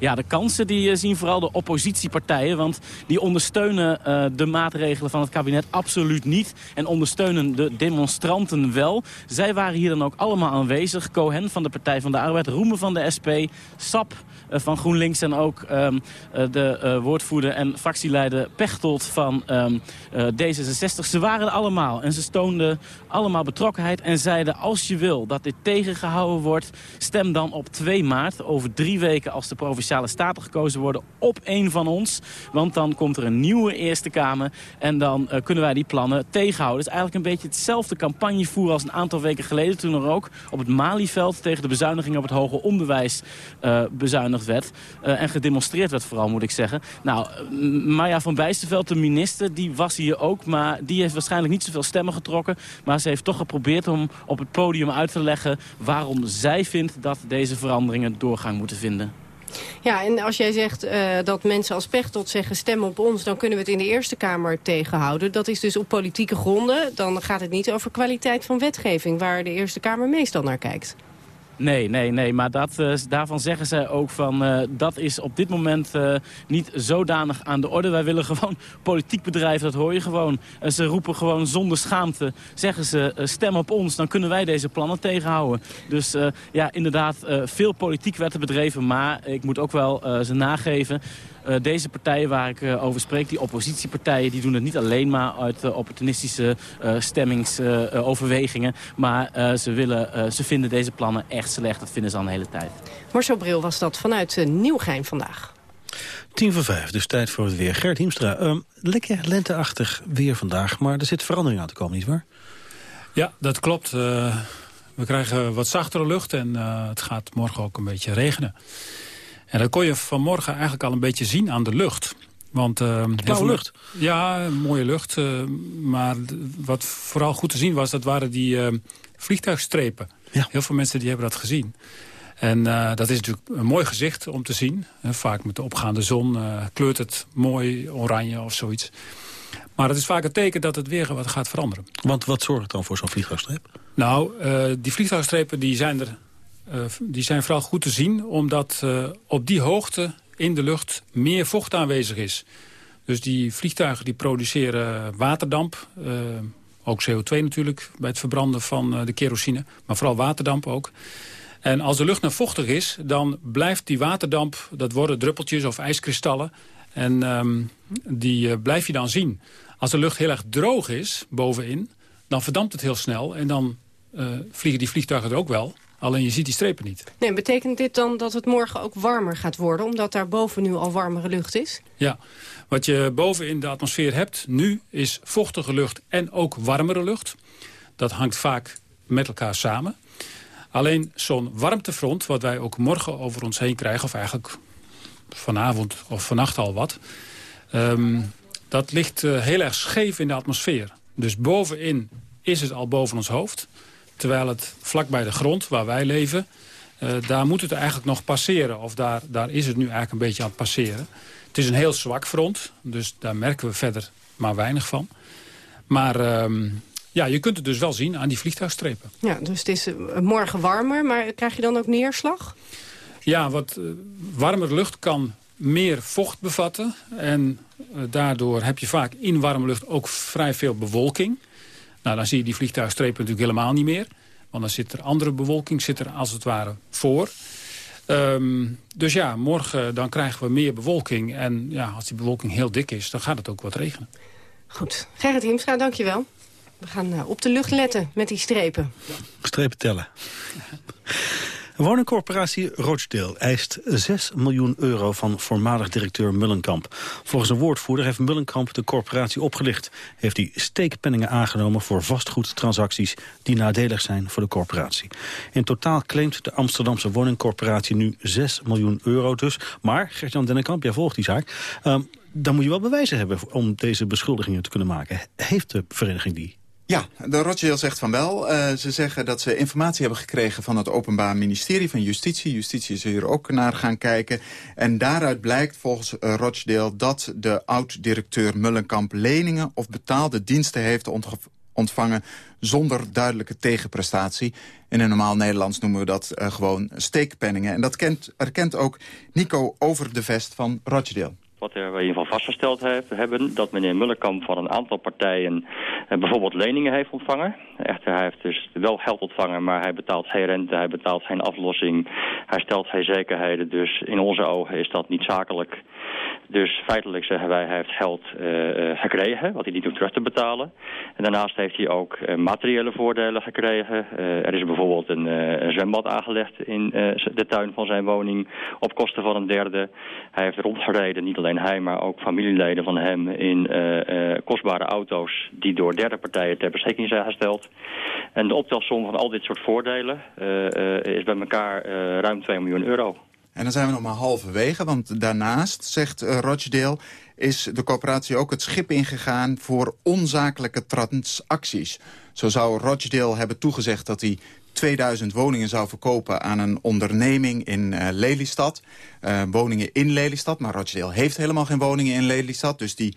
Ja, de kansen die zien vooral de oppositiepartijen. Want die ondersteunen de maatregelen van het kabinet absoluut niet. En ondersteunen de demonstranten wel. Zij waren hier dan ook allemaal aanwezig. Cohen van de Partij van de Arbeid, Roemen van de SP, SAP eh, van GroenLinks en ook ehm, eh, de eh, woordvoerder en fractieleider Pechtold van ehm, D66. Ze waren er allemaal en ze stoonden allemaal betrokkenheid en zeiden als je wil dat dit tegengehouden wordt, stem dan op 2 maart, over drie weken als de Provinciale Staten gekozen worden, op één van ons. Want dan komt er een nieuwe Eerste Kamer en dan kunnen wij die plannen tegenhouden. Het is eigenlijk een beetje hetzelfde campagnevoer als een aantal weken geleden toen er ook op het Malieveld tegen de bezuiniging op het hoger onderwijs uh, bezuinigd werd. Uh, en gedemonstreerd werd vooral, moet ik zeggen. Nou, Maya van Bijsterveld, de minister, die was hier ook. Maar die heeft waarschijnlijk niet zoveel stemmen getrokken. Maar ze heeft toch geprobeerd om op het podium uit te leggen... waarom zij vindt dat deze veranderingen doorgang moeten vinden. Ja, en als jij zegt uh, dat mensen als Pechtold zeggen stem op ons... dan kunnen we het in de Eerste Kamer tegenhouden. Dat is dus op politieke gronden. Dan gaat het niet over kwaliteit van wetgeving... waar de Eerste Kamer meestal naar kijkt. Nee, nee, nee. Maar dat, uh, daarvan zeggen zij ook van... Uh, dat is op dit moment uh, niet zodanig aan de orde. Wij willen gewoon politiek bedrijven, dat hoor je gewoon. ze roepen gewoon zonder schaamte, zeggen ze... stem op ons, dan kunnen wij deze plannen tegenhouden. Dus ja, inderdaad, veel politiek werd er bedreven. Maar ik moet ook wel ze nageven... Uh, deze partijen waar ik uh, over spreek, die oppositiepartijen... die doen het niet alleen maar uit uh, opportunistische stemmingsoverwegingen. maar ze, willen, ze vinden deze plannen echt slecht. Dat vinden ze al een hele tijd. Marcel Bril was dat vanuit Nieuwgein vandaag. Tien voor vijf, dus tijd voor het weer. Gert Hiemstra, um, lekker lenteachtig weer vandaag, maar er zit verandering aan te komen, nietwaar? Ja, dat klopt. we krijgen wat zachtere lucht en het gaat morgen ook een beetje regenen. En dat kon je vanmorgen eigenlijk al een beetje zien aan de lucht. Want, uh, Blauwe lucht? Ja, mooie lucht. Uh, maar wat vooral goed te zien was, dat waren die uh, vliegtuigstrepen. Ja. Heel veel mensen die hebben dat gezien. En dat is natuurlijk een mooi gezicht om te zien. vaak met de opgaande zon kleurt het mooi oranje of zoiets. Maar het is vaak een teken dat het weer wat gaat veranderen. Want wat zorgt dan voor zo'n vliegtuigstreep? Nou, die vliegtuigstrepen die zijn er die zijn vooral goed te zien... omdat uh, op die hoogte in de lucht meer vocht aanwezig is. Dus die vliegtuigen die produceren waterdamp. Uh, ook CO2 natuurlijk bij het verbranden van de kerosine. Maar vooral waterdamp ook. En als de lucht nou vochtig is, dan blijft die waterdamp... dat worden druppeltjes of ijskristallen. En um, die blijf je dan zien. Als de lucht heel erg droog is, bovenin... dan verdampt het heel snel en dan vliegen die vliegtuigen er ook wel... Alleen je ziet die strepen niet. Nee, betekent dit dan dat het morgen ook warmer gaat worden... omdat daar boven nu al warmere lucht is? Ja, wat je boven in de atmosfeer hebt nu is vochtige lucht en ook warmere lucht. Dat hangt vaak met elkaar samen. Alleen zo'n warmtefront, wat wij ook morgen over ons heen krijgen... of eigenlijk vanavond of vannacht al wat... Um, dat ligt uh, heel erg scheef in de atmosfeer. Dus bovenin is het al boven ons hoofd. Terwijl het vlak bij de grond, waar wij leven... Uh, daar moet het eigenlijk nog passeren. Of daar, daar is het nu eigenlijk een beetje aan het passeren. Het is een heel zwak front, dus daar merken we verder maar weinig van. Maar uh, ja, je kunt het dus wel zien aan die vliegtuigstrepen. Ja, dus het is uh, morgen warmer, maar krijg je dan ook neerslag? Ja, wat uh, warmer lucht kan meer vocht bevatten. En daardoor heb je vaak in warme lucht ook vrij veel bewolking. Nou, dan zie je die vliegtuigstrepen natuurlijk helemaal niet meer. Want dan zit er andere bewolking, zit er als het ware voor. Um, dus ja, morgen dan krijgen we meer bewolking. En ja, als die bewolking heel dik is, dan gaat het ook wat regenen. Goed. Gerrit Hiemstra, dankjewel. We gaan uh, op de lucht letten met die strepen. Strepen tellen. Woningcorporatie Rochdale eist 6 miljoen euro van voormalig directeur Mullenkamp. Volgens een woordvoerder heeft Mullenkamp de corporatie opgelicht. Heeft hij steekpenningen aangenomen voor vastgoedtransacties die nadelig zijn voor de corporatie. In totaal claimt de Amsterdamse woningcorporatie nu 6 miljoen euro dus. Maar, Gert-Jan Dennekamp, jij volgt die zaak. Um, dan moet je wel bewijzen hebben om deze beschuldigingen te kunnen maken. Heeft de vereniging die? Ja, de Rothschild zegt van wel. Uh, ze zeggen dat ze informatie hebben gekregen van het Openbaar Ministerie van Justitie. Justitie is hier ook naar gaan kijken. En daaruit blijkt volgens uh, dat de oud-directeur Mullenkamp leningen of betaalde diensten heeft ontvangen zonder duidelijke tegenprestatie. In een normaal Nederlands noemen we dat uh, gewoon steekpenningen. En dat kent, erkent ook Nico Over de Vest van Rochdale. Wat er in ieder geval vastgesteld hebben dat meneer Mullenkamp van een aantal partijen eh, bijvoorbeeld leningen heeft ontvangen. Echter, hij heeft dus wel geld ontvangen, maar hij betaalt geen rente, hij betaalt geen aflossing. Hij stelt geen zekerheden, dus in onze ogen is dat niet zakelijk. Dus feitelijk zeggen wij, hij heeft geld uh, gekregen, wat hij niet hoeft terug te betalen. En daarnaast heeft hij ook uh, materiële voordelen gekregen. Er is bijvoorbeeld een, een, zwembad aangelegd in de tuin van zijn woning op kosten van een derde. Hij heeft rondgereden, niet alleen hij, maar ook familieleden van hem in kostbare auto's die door derde partijen ter beschikking zijn gesteld. En de optelsom van al dit soort voordelen is bij elkaar ruim 2 miljoen euro. En dan zijn we nog maar halverwege, want daarnaast, zegt uh, Rochdale... is de corporatie ook het schip ingegaan voor onzakelijke transacties. Zo zou Rochdale hebben toegezegd dat hij 2000 woningen zou verkopen aan een onderneming in uh, Lelystad. Uh, woningen in Lelystad, maar Rochdale heeft helemaal geen woningen in Lelystad. Dus die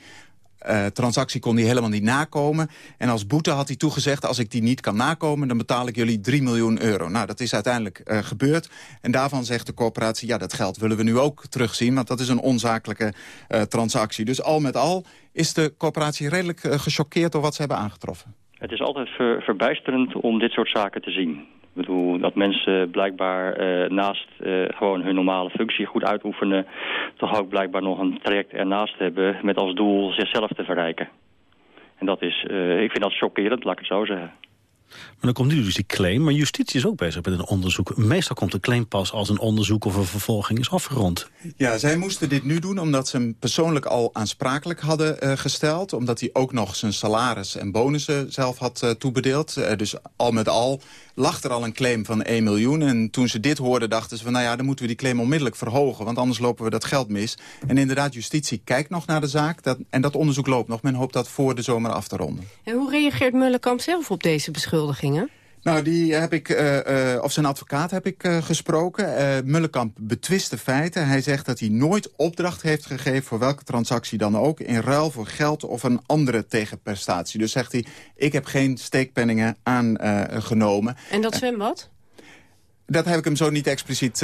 uh, transactie kon hij helemaal niet nakomen. En als boete had hij toegezegd, als ik die niet kan nakomen... dan betaal ik jullie 3 miljoen euro. Nou, dat is uiteindelijk uh, gebeurd. En daarvan zegt de corporatie, ja, dat geld willen we nu ook terugzien... want dat is een onzakelijke uh, transactie. Dus al met al is de corporatie redelijk gechoqueerd door wat ze hebben aangetroffen. Het is altijd ver, verbijsterend om dit soort zaken te zien. Ik bedoel, dat mensen blijkbaar uh, naast uh, gewoon hun normale functie goed uitoefenen... toch ook blijkbaar nog een traject ernaast hebben met als doel zichzelf te verrijken. En dat is, uh, ik vind dat chockerend, laat ik het zo zeggen. Maar dan komt nu dus die claim, maar justitie is ook bezig met een onderzoek. Meestal komt de claim pas als een onderzoek of een vervolging is afgerond. Ja, zij moesten dit nu doen omdat ze hem persoonlijk al aansprakelijk hadden uh, gesteld. Omdat hij ook nog zijn salaris en bonussen zelf had uh, toebedeeld. Uh, dus al met al lag er al een claim van 1 miljoen. En toen ze dit hoorden dachten ze van nou ja, dan moeten we die claim onmiddellijk verhogen. Want anders lopen we dat geld mis. En inderdaad, justitie kijkt nog naar de zaak. Dat, en dat onderzoek loopt nog. Men hoopt dat voor de zomer af te ronden. En hoe reageert Mullenkamp zelf op deze beschuldigingen? Nou, die heb ik, uh, uh, of zijn advocaat heb ik uh, gesproken. Mullenkamp betwist de feiten. Hij zegt dat hij nooit opdracht heeft gegeven voor welke transactie dan ook... in ruil voor geld of een andere tegenprestatie. Dus zegt hij, ik heb geen steekpenningen aangenomen. en dat zwembad? Dat heb ik hem zo niet expliciet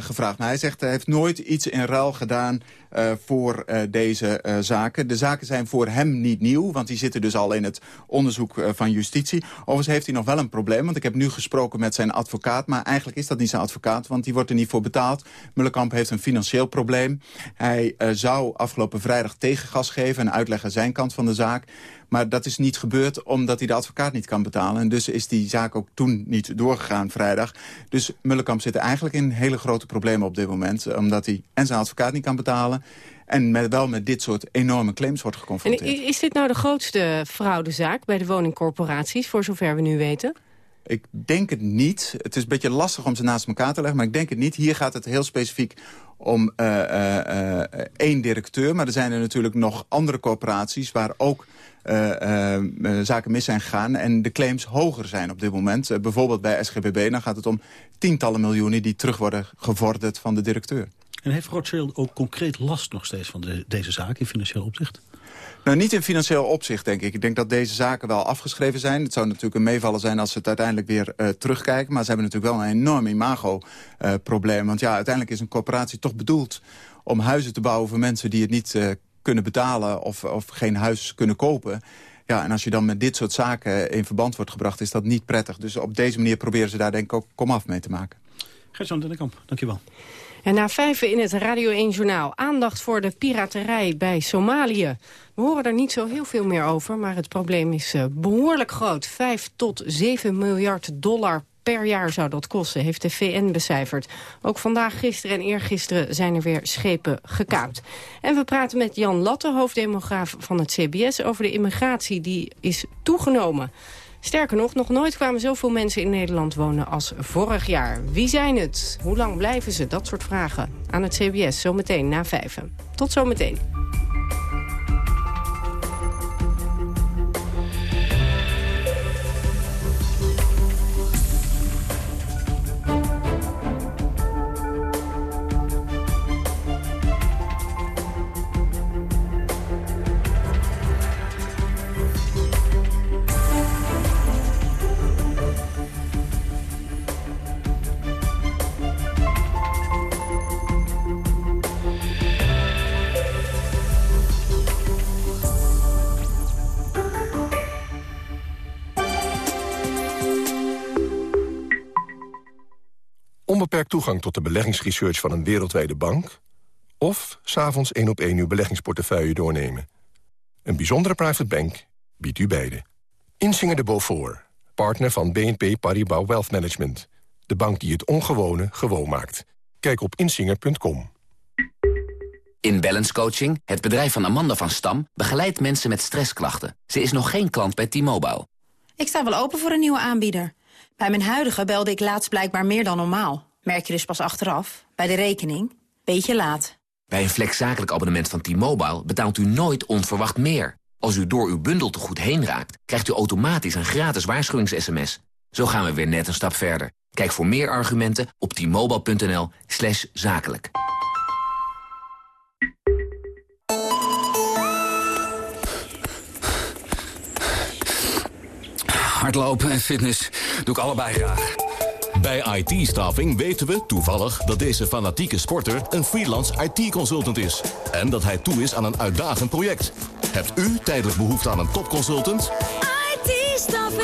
gevraagd. Maar hij zegt, hij heeft nooit iets in ruil gedaan uh, voor deze zaken. De zaken zijn voor hem niet nieuw, want die zitten dus al in het onderzoek van justitie. Overigens heeft hij nog wel een probleem, want ik heb nu gesproken met zijn advocaat. Maar eigenlijk is dat niet zijn advocaat, want die wordt er niet voor betaald. Mullenkamp heeft een financieel probleem. Hij zou afgelopen vrijdag tegengas geven en uitleggen zijn kant van de zaak. Maar dat is niet gebeurd omdat hij de advocaat niet kan betalen. En dus is die zaak ook toen niet doorgegaan vrijdag. Dus Mullenkamp zit eigenlijk in hele grote problemen op dit moment. Omdat hij en zijn advocaat niet kan betalen... en met, wel met dit soort enorme claims wordt geconfronteerd. En is dit nou de grootste fraudezaak bij de woningcorporaties... voor zover we nu weten? Ik denk het niet. Het is een beetje lastig om ze naast elkaar te leggen, maar ik denk het niet. Hier gaat het heel specifiek om uh, uh, uh, één directeur. Maar er zijn er natuurlijk nog andere corporaties waar ook zaken mis zijn gegaan... en de claims hoger zijn op dit moment. Bijvoorbeeld bij SGBB, dan gaat het om tientallen miljoenen... die terug worden gevorderd van de directeur. En heeft Rothschild ook concreet last nog steeds van de, deze zaak in financieel opzicht? Nou, niet in financieel opzicht, denk ik. Ik denk dat deze zaken wel afgeschreven zijn. Het zou natuurlijk een meevallen zijn als ze het uiteindelijk weer uh, terugkijken. Maar ze hebben natuurlijk wel een enorm imago-probleem. Uh, want ja, uiteindelijk is een corporatie toch bedoeld om huizen te bouwen voor mensen die het niet uh, kunnen betalen of, of geen huis kunnen kopen. Ja, en als je dan met dit soort zaken in verband wordt gebracht, is dat niet prettig. Dus op deze manier proberen ze daar denk ik ook komaf mee te maken. Gert-Jan de Kamp, dankjewel. En na vijven in het Radio 1 Journaal. Aandacht voor de piraterij bij Somalië. We horen er niet zo heel veel meer over, maar het probleem is uh, behoorlijk groot. 5 tot 7 miljard dollar per jaar zou dat kosten, heeft de VN becijferd. Ook vandaag, gisteren en eergisteren zijn er weer schepen gekaapt. En we praten met Jan Latte, hoofddemograaf van het CBS... over de immigratie die is toegenomen. Sterker nog, nog nooit kwamen zoveel mensen in Nederland wonen als vorig jaar. Wie zijn het? Hoe lang blijven ze? Dat soort vragen aan het CBS, zometeen na vijven. Tot zometeen. Toegang tot de beleggingsresearch van een wereldwijde bank... of s'avonds één op één uw beleggingsportefeuille doornemen. Een bijzondere private bank biedt u beide. Insinger de Beaufort, partner van BNP Paribas Wealth Management. De bank die het ongewone gewoon maakt. Kijk op insinger.com. In Balance Coaching, het bedrijf van Amanda van Stam... begeleidt mensen met stressklachten. Ze is nog geen klant bij T-Mobile. Ik sta wel open voor een nieuwe aanbieder. Bij mijn huidige belde ik laatst blijkbaar meer dan normaal. Merk je dus pas achteraf, bij de rekening. Beetje laat. Bij een flexzakelijk abonnement van T-Mobile betaalt u nooit onverwacht meer. Als u door uw bundel te goed heen raakt, krijgt u automatisch een gratis waarschuwings-sms. Zo gaan we weer net een stap verder. Kijk voor meer argumenten op t-mobile.nl slash zakelijk. Hardlopen en fitness doe ik allebei graag. Bij IT-staffing weten we toevallig dat deze fanatieke sporter een freelance IT-consultant is. En dat hij toe is aan een uitdagend project. Hebt u tijdelijk behoefte aan een topconsultant? IT-staffing.